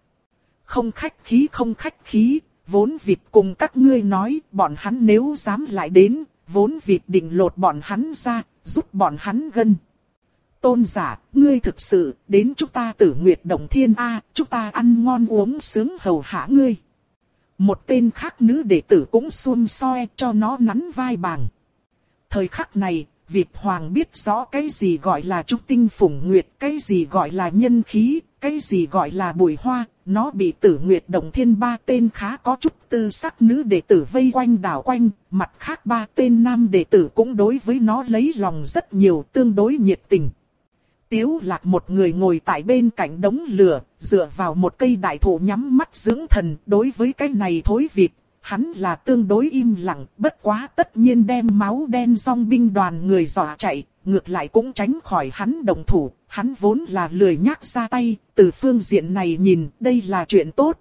Không khách khí không khách khí, vốn vịt cùng các ngươi nói, bọn hắn nếu dám lại đến, vốn vịt định lột bọn hắn ra, giúp bọn hắn gân. Tôn giả, ngươi thực sự, đến chúng ta tử nguyệt động thiên A, chúng ta ăn ngon uống sướng hầu hạ ngươi. Một tên khác nữ đệ tử cũng xuôn soi cho nó nắn vai bàng. Thời khắc này, Việt Hoàng biết rõ cái gì gọi là trúc tinh phủng nguyệt, cái gì gọi là nhân khí, cái gì gọi là bùi hoa, nó bị tử nguyệt đồng thiên ba tên khá có chút tư sắc nữ đệ tử vây quanh đảo quanh, mặt khác ba tên nam đệ tử cũng đối với nó lấy lòng rất nhiều tương đối nhiệt tình. Tiếu lạc một người ngồi tại bên cạnh đống lửa, dựa vào một cây đại thụ nhắm mắt dưỡng thần, đối với cái này thối vịt, hắn là tương đối im lặng, bất quá tất nhiên đem máu đen song binh đoàn người dọa chạy, ngược lại cũng tránh khỏi hắn đồng thủ, hắn vốn là lười nhắc ra tay, từ phương diện này nhìn, đây là chuyện tốt.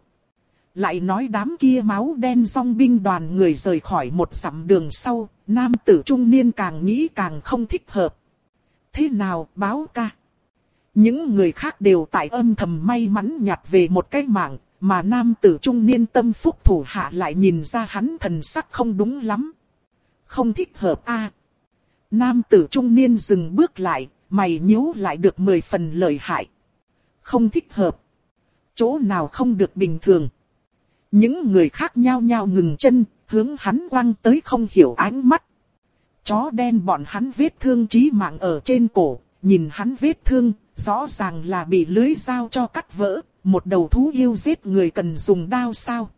Lại nói đám kia máu đen song binh đoàn người rời khỏi một dặm đường sau, nam tử trung niên càng nghĩ càng không thích hợp. Thế nào báo ca? Những người khác đều tại âm thầm may mắn nhặt về một cái mạng, mà nam tử trung niên tâm phúc thủ hạ lại nhìn ra hắn thần sắc không đúng lắm. Không thích hợp a. Nam tử trung niên dừng bước lại, mày nhíu lại được mười phần lợi hại. Không thích hợp. Chỗ nào không được bình thường. Những người khác nhao nhao ngừng chân, hướng hắn quăng tới không hiểu ánh mắt. Chó đen bọn hắn vết thương chí mạng ở trên cổ, nhìn hắn vết thương, rõ ràng là bị lưới dao cho cắt vỡ, một đầu thú yêu giết người cần dùng đao sao.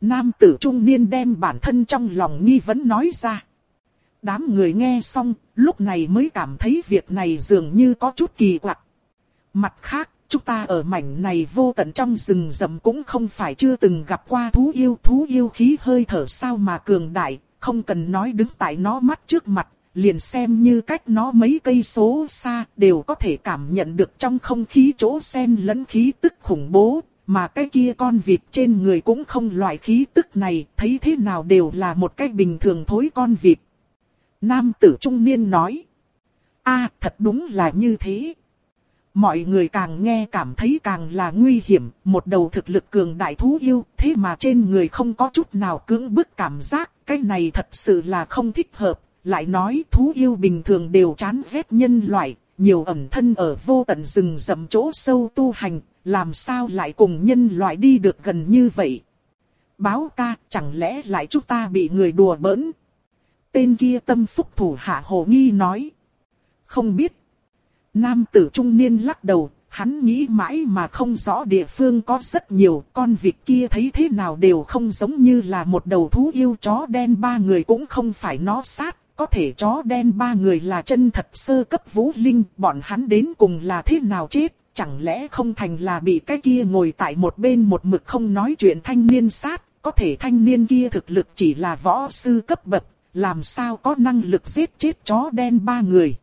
Nam tử trung niên đem bản thân trong lòng nghi vấn nói ra. Đám người nghe xong, lúc này mới cảm thấy việc này dường như có chút kỳ quặc. Mặt khác, chúng ta ở mảnh này vô tận trong rừng rậm cũng không phải chưa từng gặp qua thú yêu. Thú yêu khí hơi thở sao mà cường đại, không cần nói đứng tại nó mắt trước mặt, liền xem như cách nó mấy cây số xa đều có thể cảm nhận được trong không khí chỗ xen lẫn khí tức khủng bố, mà cái kia con vịt trên người cũng không loại khí tức này, thấy thế nào đều là một cái bình thường thối con vịt. Nam tử trung niên nói. a thật đúng là như thế. Mọi người càng nghe cảm thấy càng là nguy hiểm, một đầu thực lực cường đại thú yêu, thế mà trên người không có chút nào cưỡng bức cảm giác, cái này thật sự là không thích hợp, lại nói thú yêu bình thường đều chán ghét nhân loại, nhiều ẩn thân ở vô tận rừng rậm chỗ sâu tu hành, làm sao lại cùng nhân loại đi được gần như vậy. Báo ca, chẳng lẽ lại chúng ta bị người đùa bỡn, Tên kia tâm phúc thủ hạ hồ nghi nói. Không biết. Nam tử trung niên lắc đầu, hắn nghĩ mãi mà không rõ địa phương có rất nhiều con vịt kia thấy thế nào đều không giống như là một đầu thú yêu chó đen ba người cũng không phải nó sát. Có thể chó đen ba người là chân thật sơ cấp vũ linh, bọn hắn đến cùng là thế nào chết, chẳng lẽ không thành là bị cái kia ngồi tại một bên một mực không nói chuyện thanh niên sát, có thể thanh niên kia thực lực chỉ là võ sư cấp bậc, làm sao có năng lực giết chết chó đen ba người.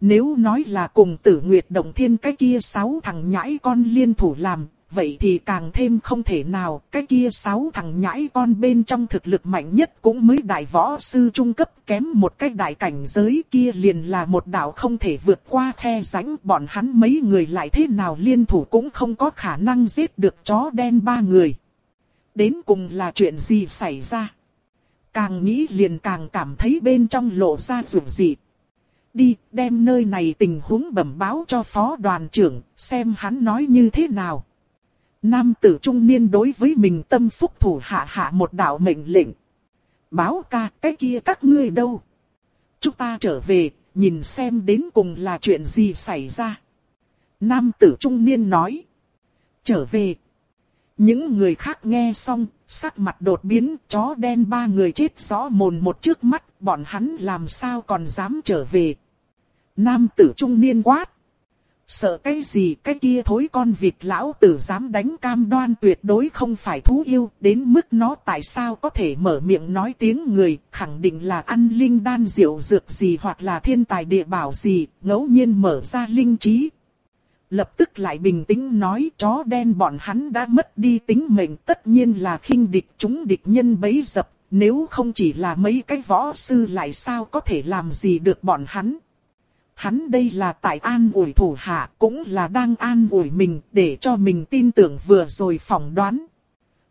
Nếu nói là cùng tử nguyệt động thiên cái kia sáu thằng nhãi con liên thủ làm, vậy thì càng thêm không thể nào, cái kia sáu thằng nhãi con bên trong thực lực mạnh nhất cũng mới đại võ sư trung cấp kém một cái đại cảnh giới kia liền là một đạo không thể vượt qua khe rãnh bọn hắn mấy người lại thế nào liên thủ cũng không có khả năng giết được chó đen ba người. Đến cùng là chuyện gì xảy ra? Càng nghĩ liền càng cảm thấy bên trong lộ ra rủ dị. Đi, đem nơi này tình huống bẩm báo cho phó đoàn trưởng, xem hắn nói như thế nào. Nam tử trung niên đối với mình tâm phúc thủ hạ hạ một đạo mệnh lệnh. Báo ca, cái kia các ngươi đâu? Chúng ta trở về, nhìn xem đến cùng là chuyện gì xảy ra. Nam tử trung niên nói. Trở về. Những người khác nghe xong, sắc mặt đột biến, chó đen ba người chết rõ mồn một trước mắt, bọn hắn làm sao còn dám trở về. Nam tử trung niên quát. Sợ cái gì cái kia thối con vịt lão tử dám đánh cam đoan tuyệt đối không phải thú yêu, đến mức nó tại sao có thể mở miệng nói tiếng người, khẳng định là ăn linh đan diệu dược gì hoặc là thiên tài địa bảo gì, ngẫu nhiên mở ra linh trí. Lập tức lại bình tĩnh nói chó đen bọn hắn đã mất đi tính mệnh tất nhiên là khinh địch chúng địch nhân bấy dập, nếu không chỉ là mấy cái võ sư lại sao có thể làm gì được bọn hắn. Hắn đây là tại an ủi thủ hạ, cũng là đang an ủi mình để cho mình tin tưởng vừa rồi phỏng đoán.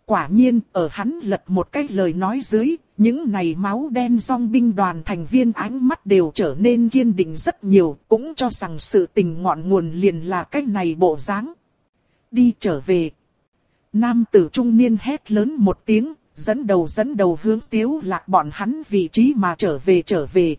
Quả nhiên, ở hắn lật một cái lời nói dưới, những này máu đen song binh đoàn thành viên ánh mắt đều trở nên kiên định rất nhiều, cũng cho rằng sự tình ngọn nguồn liền là cái này bộ dáng. Đi trở về. Nam tử trung niên hét lớn một tiếng, dẫn đầu dẫn đầu hướng tiếu lạc bọn hắn vị trí mà trở về trở về.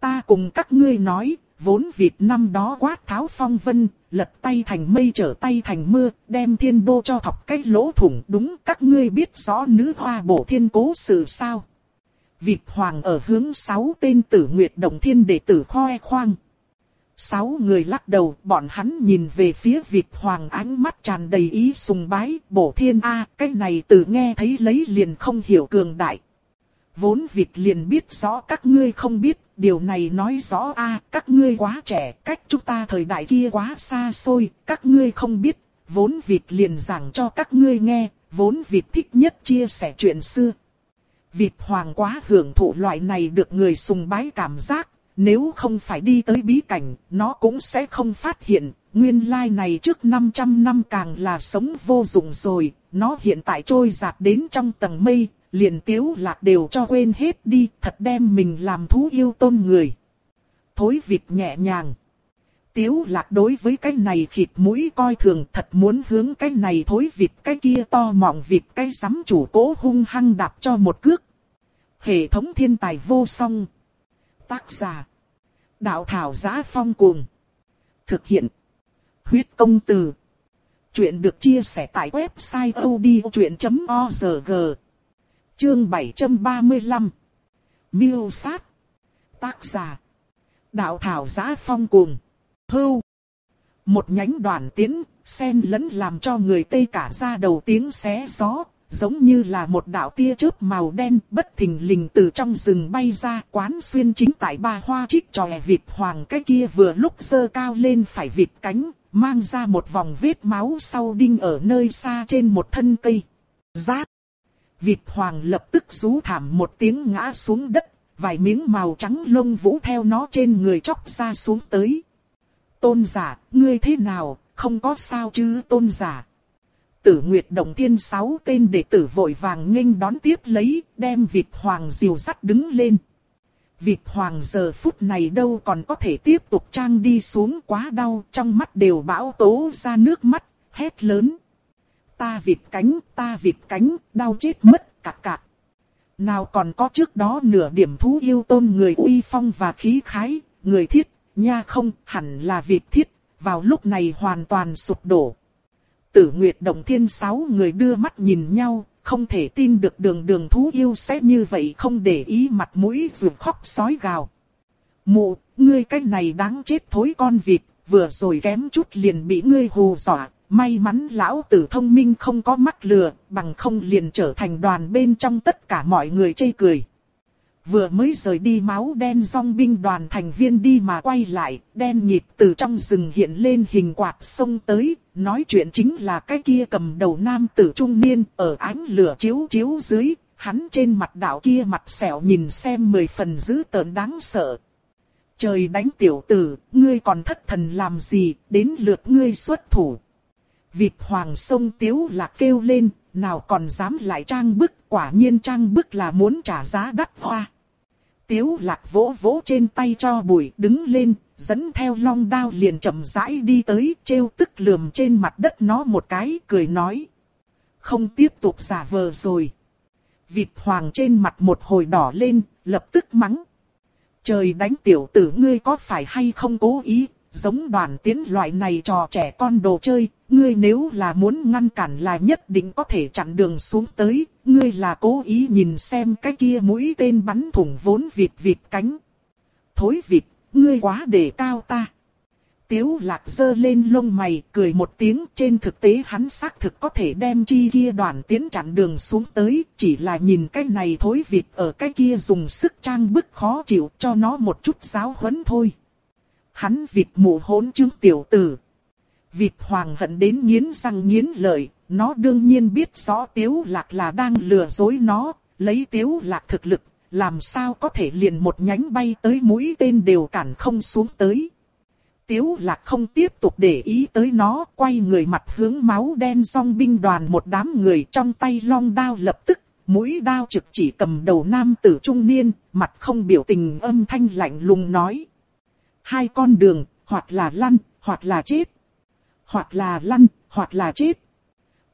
Ta cùng các ngươi nói, vốn Việt năm đó quát tháo phong vân, lật tay thành mây trở tay thành mưa, đem thiên đô cho thọc cái lỗ thủng đúng các ngươi biết rõ nữ hoa bổ thiên cố sự sao. vịt hoàng ở hướng sáu tên tử nguyệt động thiên đệ tử khoe khoang. Sáu người lắc đầu, bọn hắn nhìn về phía Việt Hoàng ánh mắt tràn đầy ý sùng bái, bổ thiên A, cái này từ nghe thấy lấy liền không hiểu cường đại. Vốn vịt liền biết rõ các ngươi không biết, điều này nói rõ a các ngươi quá trẻ, cách chúng ta thời đại kia quá xa xôi, các ngươi không biết, vốn vịt liền giảng cho các ngươi nghe, vốn vịt thích nhất chia sẻ chuyện xưa. vịt hoàng quá hưởng thụ loại này được người sùng bái cảm giác, nếu không phải đi tới bí cảnh, nó cũng sẽ không phát hiện, nguyên lai này trước 500 năm càng là sống vô dụng rồi, nó hiện tại trôi giạt đến trong tầng mây, liền tiếu lạc đều cho quên hết đi, thật đem mình làm thú yêu tôn người. Thối vịt nhẹ nhàng. Tiếu lạc đối với cái này khịt mũi coi thường thật muốn hướng cái này thối vịt cái kia to mọng vịt cái sắm chủ cố hung hăng đạp cho một cước. Hệ thống thiên tài vô song. Tác giả. Đạo thảo giá phong cuồng. Thực hiện. Huyết công từ. Chuyện được chia sẻ tại website odchuyện.org. Chương 735 Miêu sát. Tác giả. Đạo thảo giá phong cùng Hưu. Một nhánh đoàn tiến, sen lẫn làm cho người Tây cả ra đầu tiếng xé gió, giống như là một đạo tia chớp màu đen bất thình lình từ trong rừng bay ra quán xuyên chính tại ba hoa trích tròe vịt hoàng cái kia vừa lúc dơ cao lên phải vịt cánh, mang ra một vòng vết máu sau đinh ở nơi xa trên một thân cây. Rát! Vịt hoàng lập tức rú thảm một tiếng ngã xuống đất, vài miếng màu trắng lông vũ theo nó trên người chóc ra xuống tới. Tôn giả, ngươi thế nào, không có sao chứ tôn giả. Tử Nguyệt Động Thiên sáu tên đệ tử vội vàng nghênh đón tiếp lấy, đem vịt hoàng diều sắt đứng lên. Vịt hoàng giờ phút này đâu còn có thể tiếp tục trang đi xuống quá đau, trong mắt đều bão tố ra nước mắt, hét lớn ta vịt cánh, ta vịt cánh, đau chết mất, cạc cạc. Nào còn có trước đó nửa điểm thú yêu tôn người uy phong và khí khái, người thiết, nha không, hẳn là vịt thiết, vào lúc này hoàn toàn sụp đổ. Tử Nguyệt Động Thiên sáu người đưa mắt nhìn nhau, không thể tin được đường đường thú yêu sẽ như vậy không để ý mặt mũi ruột khóc sói gào. Mụ, ngươi cái này đáng chết thối con vịt, vừa rồi kém chút liền bị ngươi hù dọa, May mắn lão tử thông minh không có mắc lừa, bằng không liền trở thành đoàn bên trong tất cả mọi người chê cười. Vừa mới rời đi máu đen dòng binh đoàn thành viên đi mà quay lại, đen nhịp từ trong rừng hiện lên hình quạt sông tới, nói chuyện chính là cái kia cầm đầu nam tử trung niên, ở ánh lửa chiếu chiếu dưới, hắn trên mặt đảo kia mặt sẹo nhìn xem mười phần dữ tợn đáng sợ. Trời đánh tiểu tử, ngươi còn thất thần làm gì, đến lượt ngươi xuất thủ. Vịt hoàng sông tiếu lạc kêu lên, nào còn dám lại trang bức, quả nhiên trang bức là muốn trả giá đắt hoa. Tiếu lạc vỗ vỗ trên tay cho bụi đứng lên, dẫn theo long đao liền chậm rãi đi tới, treo tức lườm trên mặt đất nó một cái, cười nói. Không tiếp tục giả vờ rồi. Vịt hoàng trên mặt một hồi đỏ lên, lập tức mắng. Trời đánh tiểu tử ngươi có phải hay không cố ý, giống đoàn tiến loại này trò trẻ con đồ chơi, ngươi nếu là muốn ngăn cản là nhất định có thể chặn đường xuống tới, ngươi là cố ý nhìn xem cái kia mũi tên bắn thủng vốn vịt vịt cánh. Thối vịt, ngươi quá đề cao ta. Tiếu lạc dơ lên lông mày, cười một tiếng, trên thực tế hắn xác thực có thể đem chi kia đoàn tiến chặn đường xuống tới, chỉ là nhìn cái này thối vịt ở cái kia dùng sức trang bức khó chịu cho nó một chút giáo huấn thôi. Hắn vịt mù hỗn chứng tiểu tử. Vịt hoàng hận đến nghiến răng nghiến lợi, nó đương nhiên biết rõ tiếu lạc là đang lừa dối nó, lấy tiếu lạc thực lực, làm sao có thể liền một nhánh bay tới mũi tên đều cản không xuống tới. Tiếu lạc không tiếp tục để ý tới nó, quay người mặt hướng máu đen song binh đoàn một đám người trong tay long đao lập tức, mũi đao trực chỉ cầm đầu nam tử trung niên, mặt không biểu tình âm thanh lạnh lùng nói. Hai con đường, hoặc là lăn, hoặc là chết. Hoặc là lăn, hoặc là chết.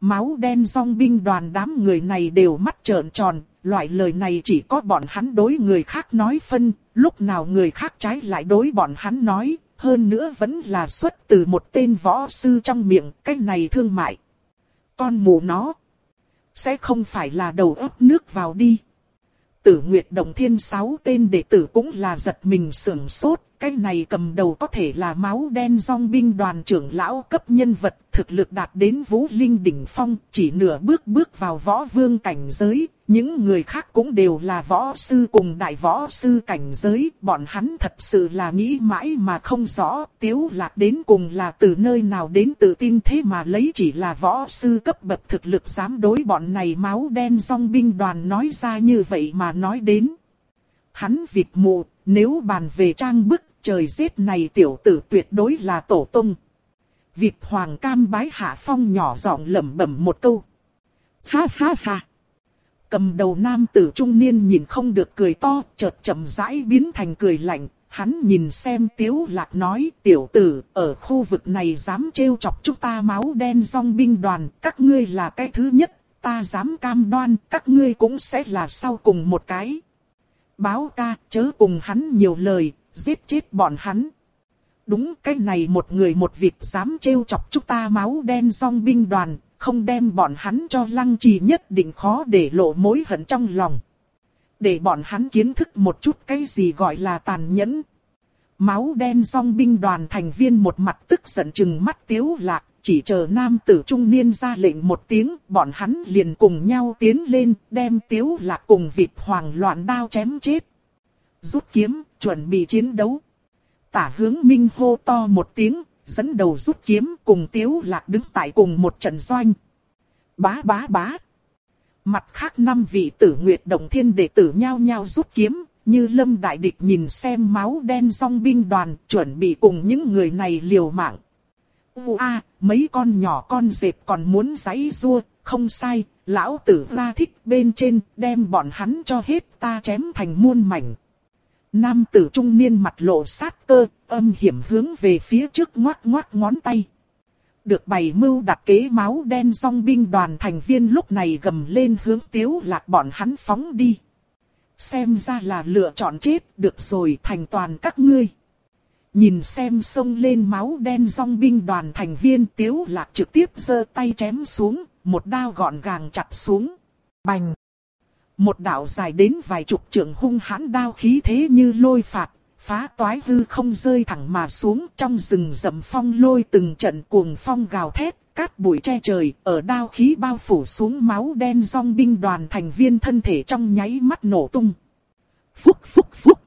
Máu đen song binh đoàn đám người này đều mắt trợn tròn, loại lời này chỉ có bọn hắn đối người khác nói phân, lúc nào người khác trái lại đối bọn hắn nói, hơn nữa vẫn là xuất từ một tên võ sư trong miệng, cái này thương mại. Con mù nó, sẽ không phải là đầu ấp nước vào đi. Tử Nguyệt Đồng Thiên sáu tên đệ tử cũng là giật mình sưởng sốt, cái này cầm đầu có thể là máu đen dòng binh đoàn trưởng lão cấp nhân vật, thực lực đạt đến vũ linh đỉnh phong, chỉ nửa bước bước vào võ vương cảnh giới, những người khác cũng đều là võ sư cùng đại võ sư cảnh giới, bọn hắn thật sự là nghĩ mãi mà không rõ, tiếu lạc đến cùng là từ nơi nào đến tự tin thế mà lấy chỉ là võ sư cấp bậc thực lực dám đối bọn này máu đen dòng binh đoàn nói ra như vậy mà nói đến. Hắn vịt mù, nếu bàn về trang bức trời giết này tiểu tử tuyệt đối là tổ tung. Vịt hoàng cam bái hạ phong nhỏ giọng lẩm bẩm một câu. Ha ha ha. Cầm đầu nam tử trung niên nhìn không được cười to, chợt chậm rãi biến thành cười lạnh. Hắn nhìn xem tiếu lạc nói tiểu tử ở khu vực này dám trêu chọc chúng ta máu đen song binh đoàn. Các ngươi là cái thứ nhất, ta dám cam đoan các ngươi cũng sẽ là sau cùng một cái. Báo ca chớ cùng hắn nhiều lời, giết chết bọn hắn. Đúng cái này một người một việc dám trêu chọc chúng ta máu đen song binh đoàn, không đem bọn hắn cho lăng trì nhất định khó để lộ mối hận trong lòng. Để bọn hắn kiến thức một chút cái gì gọi là tàn nhẫn. Máu đen song binh đoàn thành viên một mặt tức giận chừng mắt tiếu lạc, chỉ chờ nam tử trung niên ra lệnh một tiếng, bọn hắn liền cùng nhau tiến lên, đem tiếu lạc cùng vịt hoàng loạn đao chém chết. Rút kiếm, chuẩn bị chiến đấu. Tả hướng minh hô to một tiếng, dẫn đầu rút kiếm cùng tiếu lạc đứng tại cùng một trận doanh. Bá bá bá. Mặt khác năm vị tử nguyệt đồng thiên đệ tử nhau nhau rút kiếm, như lâm đại địch nhìn xem máu đen song binh đoàn chuẩn bị cùng những người này liều mạng. Ua, à, mấy con nhỏ con dẹp còn muốn giấy rua, không sai, lão tử ra thích bên trên, đem bọn hắn cho hết ta chém thành muôn mảnh. Nam tử trung niên mặt lộ sát cơ, âm hiểm hướng về phía trước ngoát ngoát ngón tay. Được bày mưu đặt kế máu đen song binh đoàn thành viên lúc này gầm lên hướng tiếu lạc bọn hắn phóng đi. Xem ra là lựa chọn chết được rồi thành toàn các ngươi. Nhìn xem sông lên máu đen song binh đoàn thành viên tiếu lạc trực tiếp giơ tay chém xuống, một đao gọn gàng chặt xuống. Bành! Một đạo dài đến vài chục trượng hung hãn đao khí thế như lôi phạt, phá toái hư không rơi thẳng mà xuống trong rừng rậm phong lôi từng trận cuồng phong gào thét, cát bụi che trời, ở đao khí bao phủ xuống máu đen dòng binh đoàn thành viên thân thể trong nháy mắt nổ tung. Phúc phúc phúc.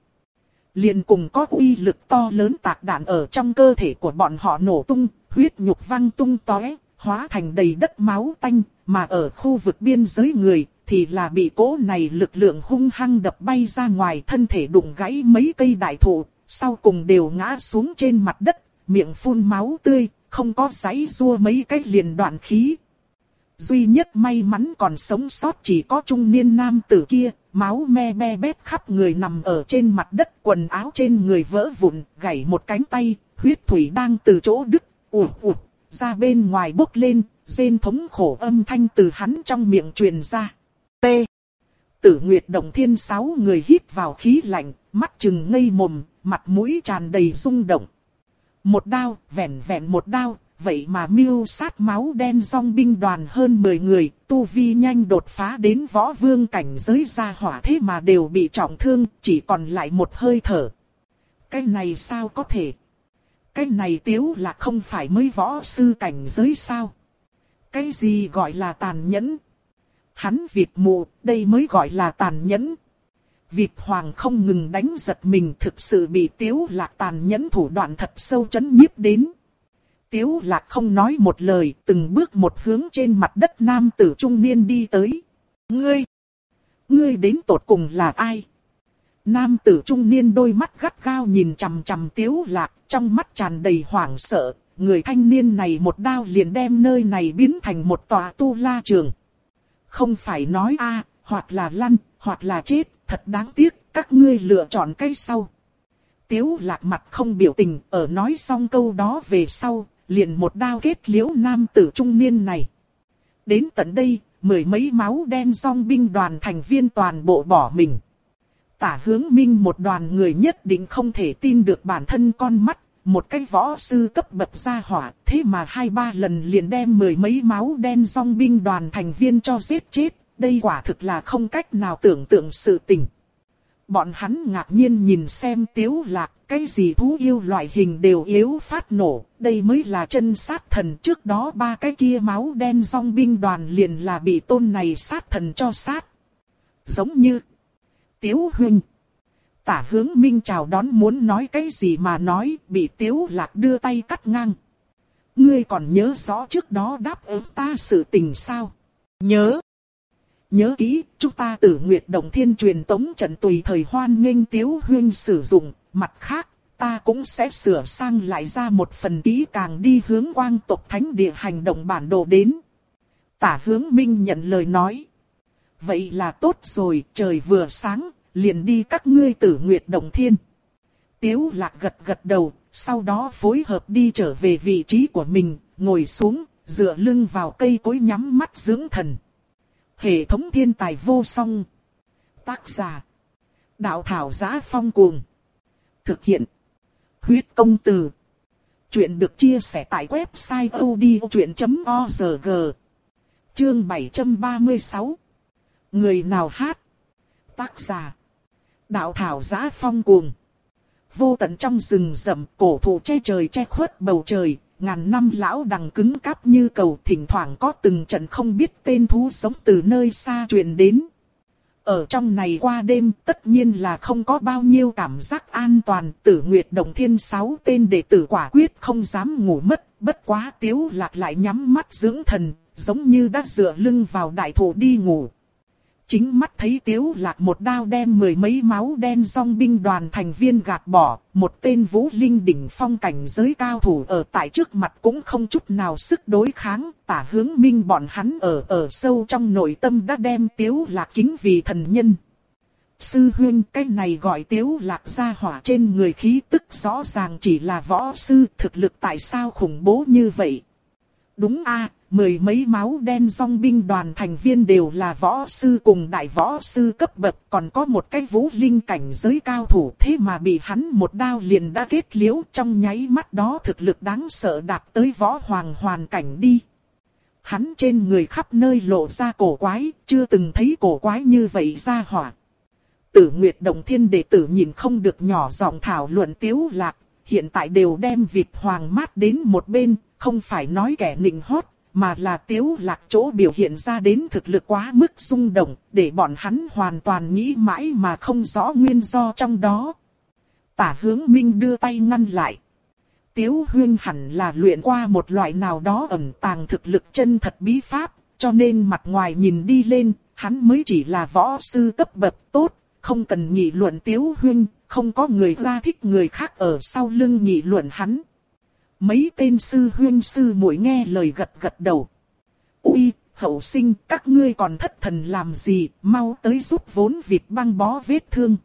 Liền cùng có uy lực to lớn tạc đạn ở trong cơ thể của bọn họ nổ tung, huyết nhục văng tung tóe, hóa thành đầy đất máu tanh, mà ở khu vực biên giới người, thì là bị cỗ này lực lượng hung hăng đập bay ra ngoài thân thể đụng gãy mấy cây đại thụ, sau cùng đều ngã xuống trên mặt đất, miệng phun máu tươi, không có giấy rua mấy cái liền đoạn khí. Duy nhất may mắn còn sống sót chỉ có trung niên nam tử kia, máu me be bét khắp người nằm ở trên mặt đất, quần áo trên người vỡ vụn, gãy một cánh tay, huyết thủy đang từ chỗ đứt, ụt ụt, ra bên ngoài bốc lên, rên thống khổ âm thanh từ hắn trong miệng truyền ra. T. Tử Nguyệt đồng Thiên sáu người hít vào khí lạnh, mắt chừng ngây mồm, mặt mũi tràn đầy rung động. Một đao, vẹn vẹn một đao, vậy mà miêu sát máu đen dòng binh đoàn hơn 10 người, tu vi nhanh đột phá đến võ vương cảnh giới ra hỏa thế mà đều bị trọng thương, chỉ còn lại một hơi thở. Cái này sao có thể? Cái này tiếu là không phải mới võ sư cảnh giới sao? Cái gì gọi là tàn nhẫn? Hắn Việt mù, đây mới gọi là tàn nhẫn. Việt Hoàng không ngừng đánh giật mình thực sự bị tiếu lạc tàn nhẫn thủ đoạn thật sâu chấn nhiếp đến. Tiếu lạc không nói một lời, từng bước một hướng trên mặt đất nam tử trung niên đi tới. Ngươi! Ngươi đến tột cùng là ai? Nam tử trung niên đôi mắt gắt gao nhìn chằm chằm tiếu lạc, trong mắt tràn đầy hoảng sợ. Người thanh niên này một đao liền đem nơi này biến thành một tòa tu la trường. Không phải nói a, hoặc là lăn, hoặc là chết, thật đáng tiếc, các ngươi lựa chọn cái sau. Tiếu lạc mặt không biểu tình, ở nói xong câu đó về sau, liền một đao kết liễu nam tử trung niên này. Đến tận đây, mười mấy máu đen song binh đoàn thành viên toàn bộ bỏ mình. Tả hướng minh một đoàn người nhất định không thể tin được bản thân con mắt, một cái võ sư cấp bậc gia hỏa, thế mà hai ba lần liền đem mười mấy máu đen song binh đoàn thành viên cho giết chết, đây quả thực là không cách nào tưởng tượng sự tình. Bọn hắn ngạc nhiên nhìn xem tiếu lạc, cái gì thú yêu loại hình đều yếu phát nổ, đây mới là chân sát thần trước đó ba cái kia máu đen song binh đoàn liền là bị tôn này sát thần cho sát. Giống như Tiếu huynh Tả hướng minh chào đón muốn nói cái gì mà nói, bị tiếu lạc đưa tay cắt ngang. Ngươi còn nhớ rõ trước đó đáp ứng ta sự tình sao? Nhớ. Nhớ kỹ, chúng ta tử nguyệt động thiên truyền tống trận tùy thời hoan nghênh tiếu huyên sử dụng, mặt khác, ta cũng sẽ sửa sang lại ra một phần kỹ càng đi hướng quang tộc thánh địa hành động bản đồ đến. Tả hướng minh nhận lời nói. Vậy là tốt rồi, trời vừa sáng, liền đi các ngươi tử nguyệt động thiên. Tiếu lạc gật gật đầu, sau đó phối hợp đi trở về vị trí của mình, ngồi xuống, dựa lưng vào cây cối nhắm mắt dưỡng thần. Hệ thống thiên tài vô song. Tác giả. Đạo thảo giá phong cuồng. Thực hiện. Huyết công từ. Chuyện được chia sẻ tại website odchuyện.org. Chương 736. Người nào hát? Tác giả. Đạo thảo giá phong cuồng. Vô tận trong rừng rậm cổ thụ che trời che khuất bầu trời, ngàn năm lão đằng cứng cáp như cầu thỉnh thoảng có từng trận không biết tên thú sống từ nơi xa truyền đến. Ở trong này qua đêm tất nhiên là không có bao nhiêu cảm giác an toàn, tử nguyệt động thiên sáu tên đệ tử quả quyết không dám ngủ mất, bất quá tiếu lạc lại nhắm mắt dưỡng thần, giống như đã dựa lưng vào đại thụ đi ngủ chính mắt thấy tiếu lạc một đao đem mười mấy máu đen song binh đoàn thành viên gạt bỏ, một tên vũ linh đỉnh phong cảnh giới cao thủ ở tại trước mặt cũng không chút nào sức đối kháng, tả hướng minh bọn hắn ở ở sâu trong nội tâm đã đem tiếu lạc kính vì thần nhân. Sư huyên cái này gọi tiếu lạc ra hỏa trên người khí tức rõ ràng chỉ là võ sư thực lực tại sao khủng bố như vậy. Đúng a mười mấy máu đen song binh đoàn thành viên đều là võ sư cùng đại võ sư cấp bậc, còn có một cái vũ linh cảnh giới cao thủ thế mà bị hắn một đao liền đã kết liễu trong nháy mắt đó thực lực đáng sợ đạt tới võ hoàng hoàn cảnh đi. Hắn trên người khắp nơi lộ ra cổ quái, chưa từng thấy cổ quái như vậy ra hỏa. Tử Nguyệt Đồng Thiên đệ tử nhìn không được nhỏ giọng thảo luận tiếu lạc, hiện tại đều đem vịt hoàng mát đến một bên, không phải nói kẻ nịnh hót, mà là tiếu lạc chỗ biểu hiện ra đến thực lực quá mức rung động, để bọn hắn hoàn toàn nghĩ mãi mà không rõ nguyên do trong đó. Tả hướng minh đưa tay ngăn lại. Tiếu huyên hẳn là luyện qua một loại nào đó ẩn tàng thực lực chân thật bí pháp, cho nên mặt ngoài nhìn đi lên, hắn mới chỉ là võ sư cấp bậc tốt, không cần nghị luận tiếu huyên, không có người ra thích người khác ở sau lưng nghị luận hắn. Mấy tên sư huyên sư muội nghe lời gật gật đầu. Ui, hậu sinh các ngươi còn thất thần làm gì, mau tới giúp vốn vịt băng bó vết thương.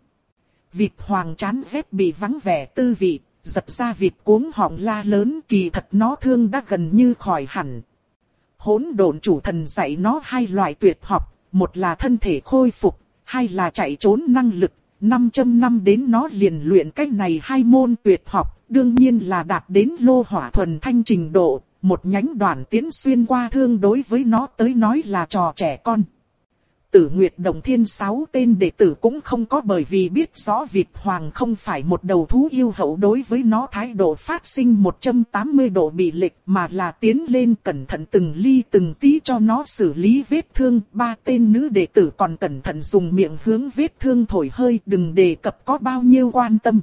Vịt hoàng chán ghét bị vắng vẻ tư vị, giật ra vịt cuống họng la lớn kỳ thật nó thương đã gần như khỏi hẳn. Hỗn độn chủ thần dạy nó hai loại tuyệt học, một là thân thể khôi phục, hai là chạy trốn năng lực. 500 năm đến nó liền luyện cách này hai môn tuyệt học, đương nhiên là đạt đến lô hỏa thuần thanh trình độ, một nhánh đoàn tiến xuyên qua thương đối với nó tới nói là trò trẻ con. Tử Nguyệt Đồng Thiên sáu tên đệ tử cũng không có bởi vì biết rõ Việt Hoàng không phải một đầu thú yêu hậu đối với nó thái độ phát sinh 180 độ bị lệch mà là tiến lên cẩn thận từng ly từng tí cho nó xử lý vết thương. Ba tên nữ đệ tử còn cẩn thận dùng miệng hướng vết thương thổi hơi đừng đề cập có bao nhiêu quan tâm.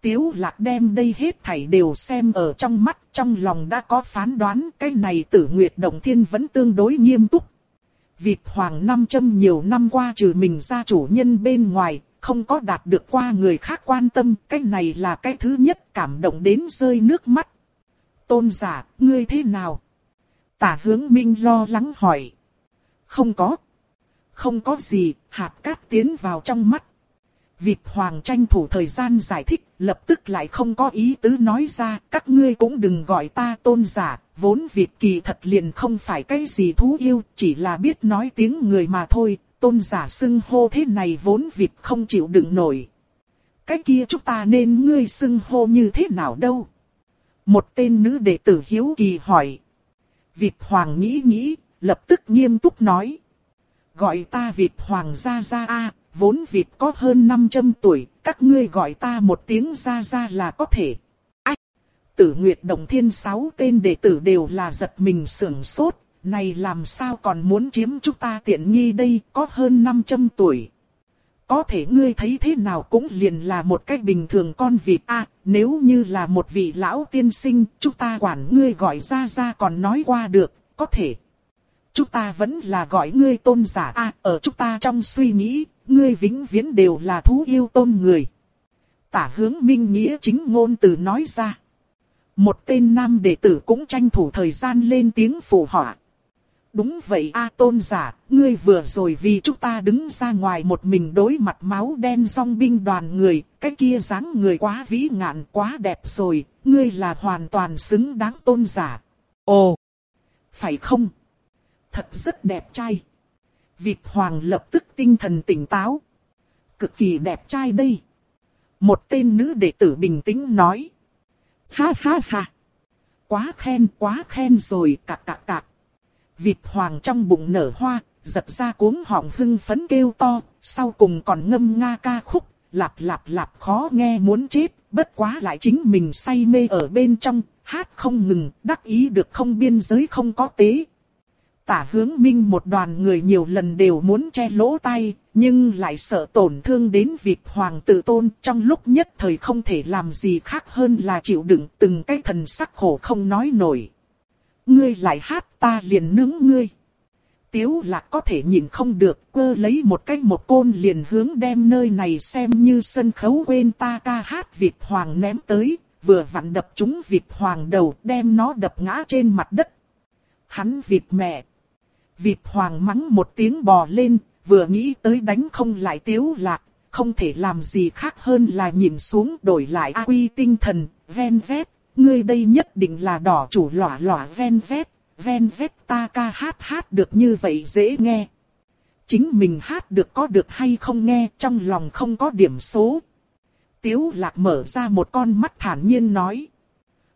Tiếu lạc đem đây hết thảy đều xem ở trong mắt, trong lòng đã có phán đoán cái này tử Nguyệt động Thiên vẫn tương đối nghiêm túc. Việc hoàng năm châm nhiều năm qua trừ mình ra chủ nhân bên ngoài, không có đạt được qua người khác quan tâm, cái này là cái thứ nhất cảm động đến rơi nước mắt. Tôn giả, ngươi thế nào? Tả hướng minh lo lắng hỏi. Không có. Không có gì, hạt cát tiến vào trong mắt. Vịt hoàng tranh thủ thời gian giải thích, lập tức lại không có ý tứ nói ra, các ngươi cũng đừng gọi ta tôn giả, vốn vịt kỳ thật liền không phải cái gì thú yêu, chỉ là biết nói tiếng người mà thôi, tôn giả xưng hô thế này vốn vịt không chịu đựng nổi. Cái kia chúng ta nên ngươi xưng hô như thế nào đâu? Một tên nữ đệ tử hiếu kỳ hỏi. Vịt hoàng nghĩ nghĩ, lập tức nghiêm túc nói. Gọi ta vịt hoàng gia gia a vốn vịt có hơn 500 tuổi, các ngươi gọi ta một tiếng ra ra là có thể. Ách! Tử Nguyệt Đồng Thiên sáu tên đệ tử đều là giật mình sưởng sốt, này làm sao còn muốn chiếm chúng ta tiện nghi đây, có hơn 500 tuổi. Có thể ngươi thấy thế nào cũng liền là một cách bình thường con vịt a nếu như là một vị lão tiên sinh, chúng ta quản ngươi gọi ra ra còn nói qua được, có thể. Chúng ta vẫn là gọi ngươi tôn giả a ở chúng ta trong suy nghĩ, ngươi vĩnh viễn đều là thú yêu tôn người. Tả hướng minh nghĩa chính ngôn từ nói ra. Một tên nam đệ tử cũng tranh thủ thời gian lên tiếng phù họa. Đúng vậy a tôn giả, ngươi vừa rồi vì chúng ta đứng ra ngoài một mình đối mặt máu đen song binh đoàn người, cái kia dáng người quá vĩ ngạn quá đẹp rồi, ngươi là hoàn toàn xứng đáng tôn giả. Ồ, phải không? Thật rất đẹp trai. Vịt hoàng lập tức tinh thần tỉnh táo. Cực kỳ đẹp trai đây. Một tên nữ đệ tử bình tĩnh nói. Ha ha ha. Quá khen quá khen rồi cạc cạc cạc. Vịt hoàng trong bụng nở hoa, giật ra cuống họng hưng phấn kêu to, sau cùng còn ngâm nga ca khúc, lạp lạp lạp khó nghe muốn chết, bất quá lại chính mình say mê ở bên trong, hát không ngừng, đắc ý được không biên giới không có tế, Tả hướng minh một đoàn người nhiều lần đều muốn che lỗ tay, nhưng lại sợ tổn thương đến việc hoàng tử tôn trong lúc nhất thời không thể làm gì khác hơn là chịu đựng từng cái thần sắc khổ không nói nổi. Ngươi lại hát ta liền nướng ngươi. Tiếu lạc có thể nhìn không được, cơ lấy một cái một côn liền hướng đem nơi này xem như sân khấu quên ta ca hát Việt Hoàng ném tới, vừa vặn đập trúng Việt Hoàng đầu đem nó đập ngã trên mặt đất. Hắn Việt mẹ, Vịt hoàng mắng một tiếng bò lên, vừa nghĩ tới đánh không lại tiếu lạc, không thể làm gì khác hơn là nhìn xuống đổi lại A quy tinh thần, ven vét, ngươi đây nhất định là đỏ chủ lỏa lỏa ven vét, ven vét ta ca hát hát được như vậy dễ nghe. Chính mình hát được có được hay không nghe trong lòng không có điểm số. Tiếu lạc mở ra một con mắt thản nhiên nói.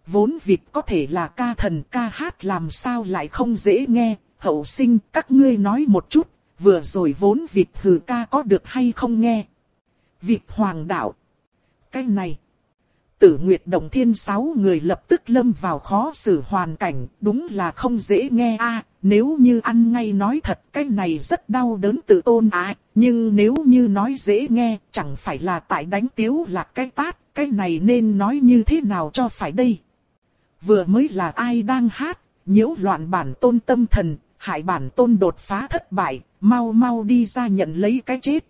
Vốn vịt có thể là ca thần ca hát làm sao lại không dễ nghe, hậu sinh các ngươi nói một chút, vừa rồi vốn vịt hừ ca có được hay không nghe. Vịt hoàng đạo. Cái này. Tử Nguyệt Đồng Thiên sáu người lập tức lâm vào khó xử hoàn cảnh, đúng là không dễ nghe a. nếu như ăn ngay nói thật cái này rất đau đớn tự tôn à, nhưng nếu như nói dễ nghe, chẳng phải là tại đánh tiếu là cái tát, cái này nên nói như thế nào cho phải đây. Vừa mới là ai đang hát, nhiễu loạn bản tôn tâm thần, hại bản tôn đột phá thất bại, mau mau đi ra nhận lấy cái chết.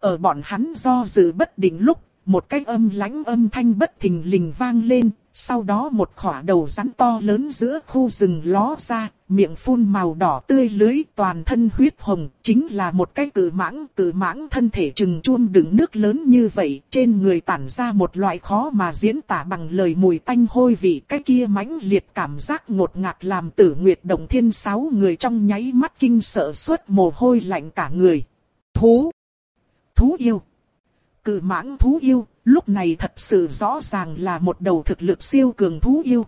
Ở bọn hắn do dự bất định lúc, một cái âm lãnh âm thanh bất thình lình vang lên, sau đó một khỏa đầu rắn to lớn giữa khu rừng ló ra, miệng phun màu đỏ tươi lưới toàn thân huyết hồng, chính là một cái cử mãng, cử mãng thân thể trừng chuông đựng nước lớn như vậy, trên người tản ra một loại khó mà diễn tả bằng lời mùi tanh hôi vị, cái kia mãnh liệt cảm giác ngột ngạt làm tử nguyệt động thiên sáu người trong nháy mắt kinh sợ suốt mồ hôi lạnh cả người. Thú! Thú yêu! Cử mãng thú yêu, lúc này thật sự rõ ràng là một đầu thực lực siêu cường thú yêu.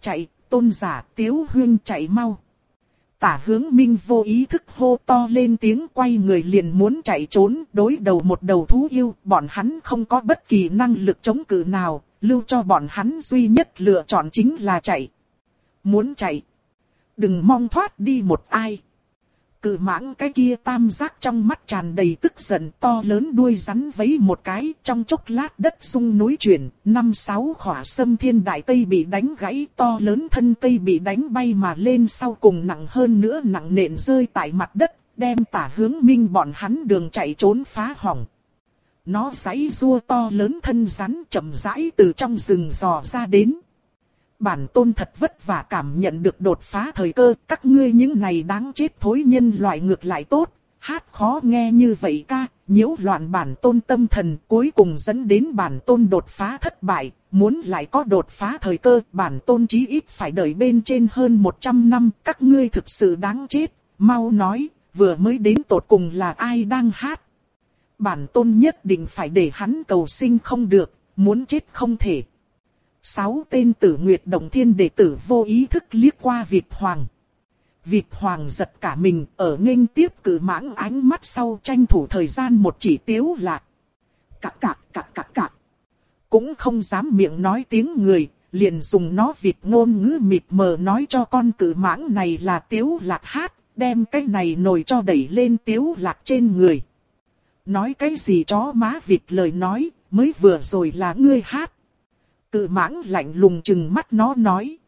Chạy, tôn giả tiếu huyên chạy mau. Tả hướng minh vô ý thức hô to lên tiếng quay người liền muốn chạy trốn đối đầu một đầu thú yêu. Bọn hắn không có bất kỳ năng lực chống cự nào, lưu cho bọn hắn duy nhất lựa chọn chính là chạy. Muốn chạy. Đừng mong thoát đi một ai. Cự mãng cái kia tam giác trong mắt tràn đầy tức giận to lớn đuôi rắn vấy một cái trong chốc lát đất sung núi chuyển, năm sáu khỏa sâm thiên đại cây bị đánh gãy to lớn thân cây bị đánh bay mà lên sau cùng nặng hơn nữa nặng nện rơi tại mặt đất, đem tả hướng minh bọn hắn đường chạy trốn phá hỏng. Nó giãy rua to lớn thân rắn chậm rãi từ trong rừng dò ra đến bản tôn thật vất vả cảm nhận được đột phá thời cơ, các ngươi những này đáng chết thối nhân loại ngược lại tốt, hát khó nghe như vậy ca, nhiễu loạn bản tôn tâm thần cuối cùng dẫn đến bản tôn đột phá thất bại, muốn lại có đột phá thời cơ, bản tôn chí ít phải đợi bên trên hơn 100 năm, các ngươi thực sự đáng chết, mau nói, vừa mới đến tột cùng là ai đang hát. Bản tôn nhất định phải để hắn cầu sinh không được, muốn chết không thể. Sáu tên tử nguyệt động thiên đệ tử vô ý thức liếc qua Việt Hoàng. Việt Hoàng giật cả mình ở nghênh tiếp cử mãng ánh mắt sau tranh thủ thời gian một chỉ tiếu lạc. Cạc cạc cạc cạc cạc. Cũng không dám miệng nói tiếng người, liền dùng nó Việt ngôn ngữ mịt mờ nói cho con cử mãng này là tiếu lạc hát, đem cái này nồi cho đẩy lên tiếu lạc trên người. Nói cái gì chó má Việt lời nói, mới vừa rồi là ngươi hát. Cự mãng lạnh lùng chừng mắt nó nói.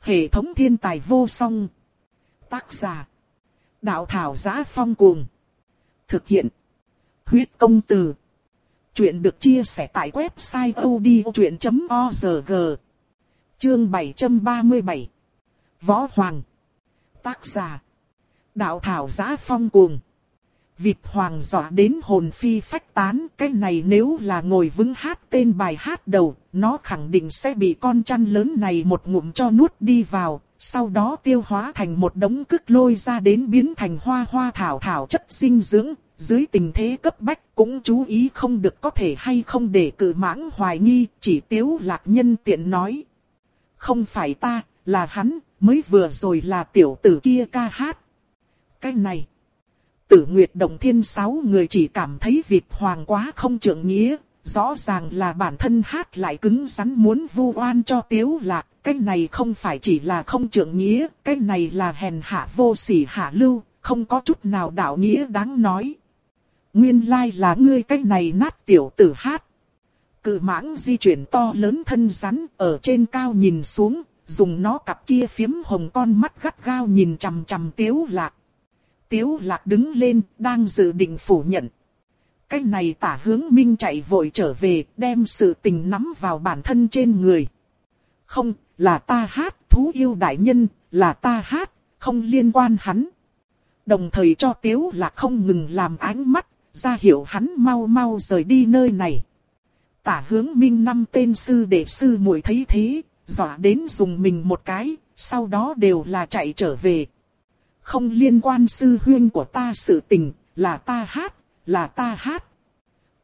Hệ thống thiên tài vô song. Tác giả. Đạo thảo giá phong cuồng. Thực hiện. Huyết công từ. Chuyện được chia sẻ tại website odchuyện.org. Chương 737. Võ Hoàng. Tác giả. Đạo thảo giá phong cuồng. Vịt hoàng dọa đến hồn phi phách tán, cái này nếu là ngồi vững hát tên bài hát đầu, nó khẳng định sẽ bị con chăn lớn này một ngụm cho nuốt đi vào, sau đó tiêu hóa thành một đống cức lôi ra đến biến thành hoa hoa thảo thảo chất dinh dưỡng, dưới tình thế cấp bách cũng chú ý không được có thể hay không để cử mãng hoài nghi, chỉ tiếu lạc nhân tiện nói. Không phải ta, là hắn, mới vừa rồi là tiểu tử kia ca hát. Cái này Tử Nguyệt Động Thiên sáu người chỉ cảm thấy Việt Hoàng quá không trưởng nghĩa, rõ ràng là bản thân hát lại cứng rắn muốn vu oan cho Tiếu Lạc, cái này không phải chỉ là không trưởng nghĩa, cái này là hèn hạ vô sỉ hạ lưu, không có chút nào đạo nghĩa đáng nói. Nguyên lai là ngươi cái này nát tiểu tử hát. Cự mãng di chuyển to lớn thân rắn ở trên cao nhìn xuống, dùng nó cặp kia phiếm hồng con mắt gắt gao nhìn chằm chằm Tiếu Lạc. Tiếu lạc đứng lên, đang dự định phủ nhận. Cái này tả hướng minh chạy vội trở về, đem sự tình nắm vào bản thân trên người. Không, là ta hát, thú yêu đại nhân, là ta hát, không liên quan hắn. Đồng thời cho tiếu lạc không ngừng làm ánh mắt, ra hiệu hắn mau mau rời đi nơi này. Tả hướng minh năm tên sư đệ sư muội thấy thế, dọa đến dùng mình một cái, sau đó đều là chạy trở về không liên quan sư huyên của ta sự tình, là ta hát, là ta hát.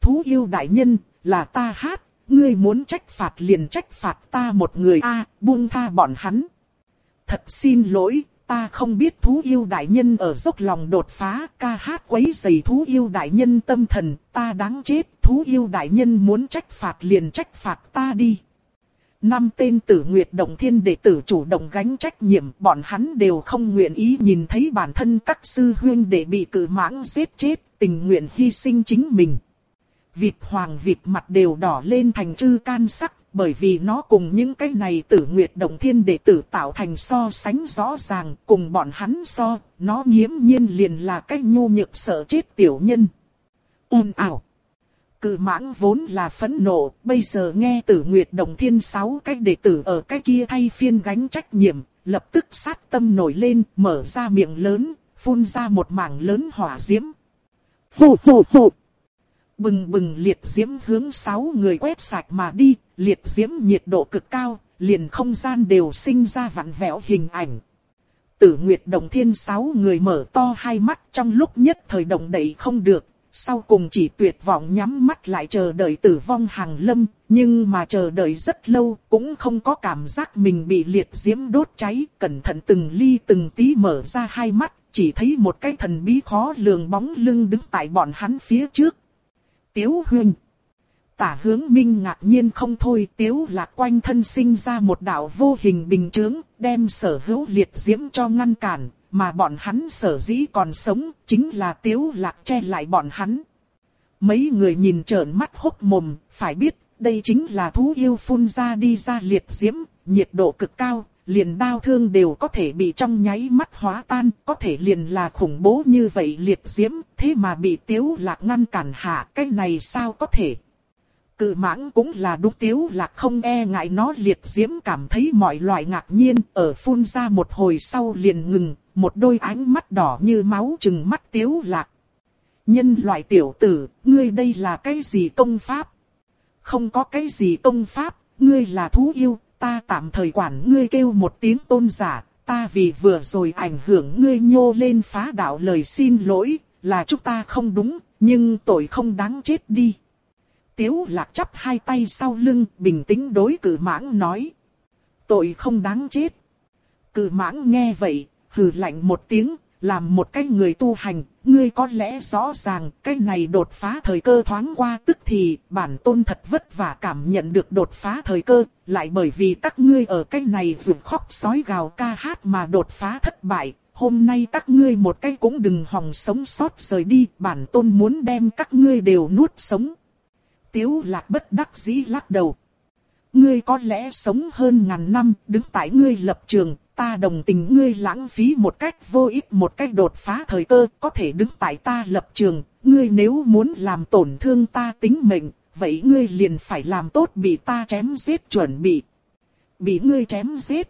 Thú yêu đại nhân, là ta hát, ngươi muốn trách phạt liền trách phạt ta một người a buông tha bọn hắn. Thật xin lỗi, ta không biết thú yêu đại nhân ở dốc lòng đột phá, ca hát quấy rầy thú yêu đại nhân tâm thần, ta đáng chết, thú yêu đại nhân muốn trách phạt liền trách phạt ta đi. Năm tên tử nguyệt động thiên đệ tử chủ động gánh trách nhiệm, bọn hắn đều không nguyện ý nhìn thấy bản thân các sư huyên để bị cử mãng giết chết, tình nguyện hy sinh chính mình. Vịt hoàng vịt mặt đều đỏ lên thành chư can sắc, bởi vì nó cùng những cái này tử nguyệt động thiên đệ tử tạo thành so sánh rõ ràng, cùng bọn hắn so, nó nghiễm nhiên liền là cái nhu nhược sợ chết tiểu nhân. Ôn ảo. Cự mãng vốn là phẫn nộ, bây giờ nghe tử nguyệt đồng thiên sáu cách đệ tử ở cái kia thay phiên gánh trách nhiệm, lập tức sát tâm nổi lên, mở ra miệng lớn, phun ra một mảng lớn hỏa diễm. Phù phù phù. Bừng bừng liệt diễm hướng sáu người quét sạch mà đi, liệt diễm nhiệt độ cực cao, liền không gian đều sinh ra vặn vẹo hình ảnh. Tử Nguyệt Đồng Thiên sáu người mở to hai mắt trong lúc nhất thời động đậy không được, sau cùng chỉ tuyệt vọng nhắm mắt lại chờ đợi tử vong hàng lâm, nhưng mà chờ đợi rất lâu cũng không có cảm giác mình bị liệt diễm đốt cháy, cẩn thận từng ly từng tí mở ra hai mắt, chỉ thấy một cái thần bí khó lường bóng lưng đứng tại bọn hắn phía trước. Tiếu Huynh. Tả hướng minh ngạc nhiên không thôi tiếu lạc quanh thân sinh ra một đạo vô hình bình chướng, đem sở hữu liệt diễm cho ngăn cản, mà bọn hắn sở dĩ còn sống, chính là tiếu lạc che lại bọn hắn. Mấy người nhìn trợn mắt hốc mồm, phải biết, đây chính là thú yêu phun ra đi ra liệt diễm, nhiệt độ cực cao, liền đau thương đều có thể bị trong nháy mắt hóa tan, có thể liền là khủng bố như vậy liệt diễm, thế mà bị tiếu lạc ngăn cản hạ, cái này sao có thể. Cự mãng cũng là đúng tiếu lạc không e ngại nó liệt diễm cảm thấy mọi loại ngạc nhiên, ở phun ra một hồi sau liền ngừng, một đôi ánh mắt đỏ như máu chừng mắt tiếu lạc. Nhân loại tiểu tử, ngươi đây là cái gì công pháp? Không có cái gì công pháp, ngươi là thú yêu, ta tạm thời quản ngươi kêu một tiếng tôn giả, ta vì vừa rồi ảnh hưởng ngươi nhô lên phá đạo lời xin lỗi, là chúng ta không đúng, nhưng tội không đáng chết đi. Tiếu lạc chắp hai tay sau lưng, bình tĩnh đối cử mãng nói. Tội không đáng chết. Cử mãng nghe vậy, hừ lạnh một tiếng, làm một cái người tu hành, ngươi có lẽ rõ ràng cái này đột phá thời cơ thoáng qua tức thì bản tôn thật vất vả cảm nhận được đột phá thời cơ, lại bởi vì các ngươi ở cái này vượt khóc sói gào ca hát mà đột phá thất bại. Hôm nay các ngươi một cái cũng đừng hòng sống sót rời đi, bản tôn muốn đem các ngươi đều nuốt sống. Tiếu lạc bất đắc dĩ lắc đầu. Ngươi có lẽ sống hơn ngàn năm, đứng tại ngươi lập trường, ta đồng tình ngươi lãng phí một cách vô ích một cách đột phá thời cơ, có thể đứng tại ta lập trường, ngươi nếu muốn làm tổn thương ta tính mệnh, vậy ngươi liền phải làm tốt bị ta chém giết chuẩn bị. Bị ngươi chém giết.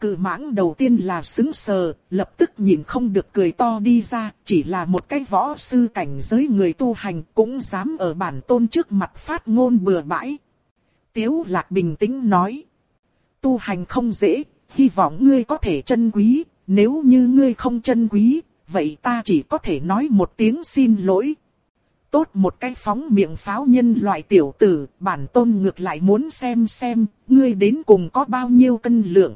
Cự mãng đầu tiên là xứng sờ, lập tức nhìn không được cười to đi ra, chỉ là một cái võ sư cảnh giới người tu hành cũng dám ở bản tôn trước mặt phát ngôn bừa bãi. Tiếu lạc bình tĩnh nói. Tu hành không dễ, hy vọng ngươi có thể chân quý, nếu như ngươi không chân quý, vậy ta chỉ có thể nói một tiếng xin lỗi. Tốt một cái phóng miệng pháo nhân loại tiểu tử, bản tôn ngược lại muốn xem xem, ngươi đến cùng có bao nhiêu cân lượng.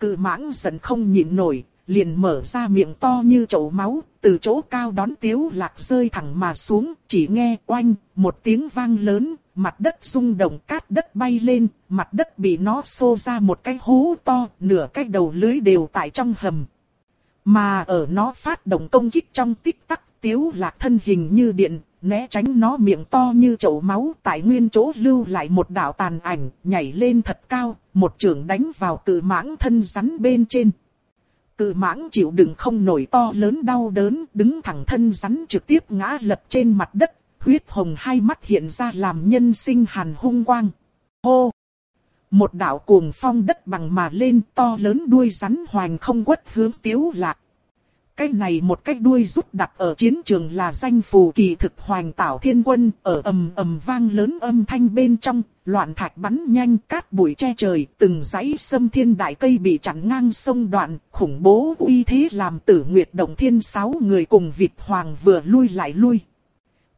Cự mãng giận không nhịn nổi, liền mở ra miệng to như chậu máu, từ chỗ cao đón tiếu lạc rơi thẳng mà xuống, chỉ nghe oanh, một tiếng vang lớn, mặt đất rung động cát đất bay lên, mặt đất bị nó xô ra một cái hố to, nửa cái đầu lưới đều tại trong hầm. Mà ở nó phát động công kích trong tích tắc, tiếu lạc thân hình như điện, né tránh nó miệng to như chậu máu tại nguyên chỗ lưu lại một đạo tàn ảnh, nhảy lên thật cao, một trường đánh vào cự mãng thân rắn bên trên. Cự mãng chịu đựng không nổi to lớn đau đớn, đứng thẳng thân rắn trực tiếp ngã lật trên mặt đất, huyết hồng hai mắt hiện ra làm nhân sinh hàn hung quang. Hô! Một đạo cuồng phong đất bằng mà lên to lớn đuôi rắn hoành không quất hướng tiếu lạc. Cái này một cái đuôi rút đặt ở chiến trường là danh phù kỳ thực hoành tảo thiên quân, ở ầm ầm vang lớn âm thanh bên trong, loạn thạch bắn nhanh cát bụi che trời, từng dãy sâm thiên đại cây bị chặn ngang sông đoạn, khủng bố uy thế làm tử nguyệt động thiên sáu người cùng vịt hoàng vừa lui lại lui.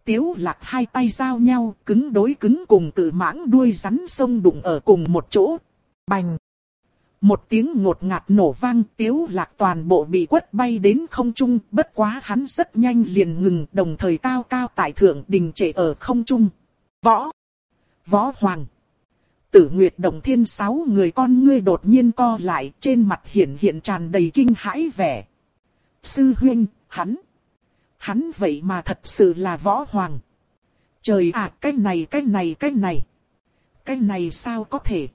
Tiếu lạc hai tay giao nhau, cứng đối cứng cùng cự mãng đuôi rắn sông đụng ở cùng một chỗ. Bành! Một tiếng ngột ngạt nổ vang tiếu lạc toàn bộ bị quất bay đến không trung, bất quá hắn rất nhanh liền ngừng đồng thời cao cao tại thượng đình trệ ở không trung. Võ! Võ Hoàng! Tử Nguyệt Đồng Thiên sáu người con ngươi đột nhiên co lại trên mặt hiện hiện tràn đầy kinh hãi vẻ. Sư huynh, hắn! Hắn vậy mà thật sự là Võ Hoàng! Trời ạ, à, cái này, cái này, cái này! Cái này sao có thể?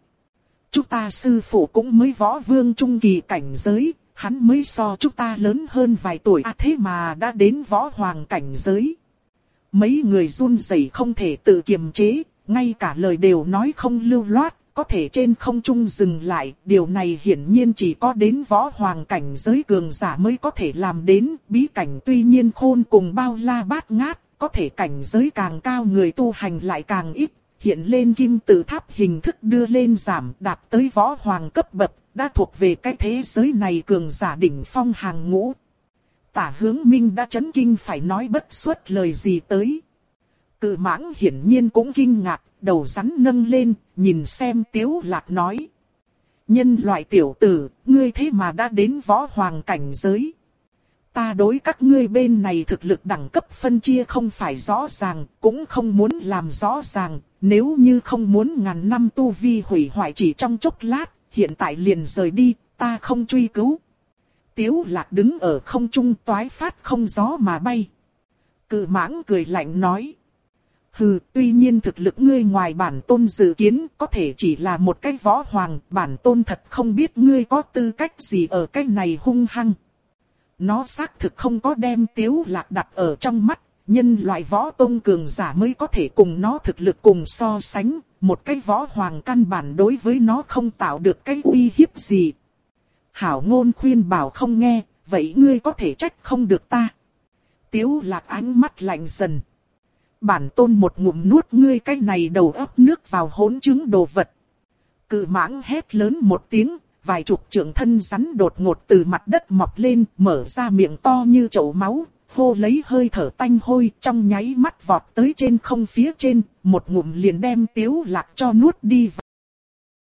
Chúng ta sư phụ cũng mới võ vương trung kỳ cảnh giới, hắn mới so chúng ta lớn hơn vài tuổi. À thế mà đã đến võ hoàng cảnh giới. Mấy người run rẩy không thể tự kiềm chế, ngay cả lời đều nói không lưu loát, có thể trên không trung dừng lại, điều này hiển nhiên chỉ có đến võ hoàng cảnh giới cường giả mới có thể làm đến, bí cảnh tuy nhiên khôn cùng bao la bát ngát, có thể cảnh giới càng cao người tu hành lại càng ít, hiện lên kim tự tháp hình thức đưa lên giảm đạt tới võ hoàng cấp bậc, đã thuộc về cái thế giới này cường giả đỉnh phong hàng ngũ. Tả hướng minh đã chấn kinh phải nói bất xuất lời gì tới. Cự mãng hiển nhiên cũng kinh ngạc, đầu rắn nâng lên, nhìn xem tiếu lạc nói. Nhân loại tiểu tử, ngươi thế mà đã đến võ hoàng cảnh giới. Ta đối các ngươi bên này thực lực đẳng cấp phân chia không phải rõ ràng, cũng không muốn làm rõ ràng, nếu như không muốn ngàn năm tu vi hủy hoại chỉ trong chốc lát, hiện tại liền rời đi, ta không truy cứu. Tiếu lạc đứng ở không trung toái phát không gió mà bay. Cự mãng cười lạnh nói. Hừ, tuy nhiên thực lực ngươi ngoài bản tôn dự kiến có thể chỉ là một cái võ hoàng, bản tôn thật không biết ngươi có tư cách gì ở cái này hung hăng. Nó xác thực không có đem tiếu lạc đặt ở trong mắt, nhân loại võ tôn cường giả mới có thể cùng nó thực lực cùng so sánh, một cái võ hoàng căn bản đối với nó không tạo được cái uy hiếp gì. Hảo ngôn khuyên bảo không nghe, vậy ngươi có thể trách không được ta. Tiếu lạc ánh mắt lạnh dần. Bản tôn một ngụm nuốt ngươi cái này đầu ấp nước vào hỗn trứng đồ vật. Cự mãng hét lớn một tiếng, vài chục trượng thân rắn đột ngột từ mặt đất mọc lên, mở ra miệng to như chậu máu, hô lấy hơi thở tanh hôi trong nháy mắt vọt tới trên không phía trên, một ngụm liền đem tiếu lạc cho nuốt đi vào.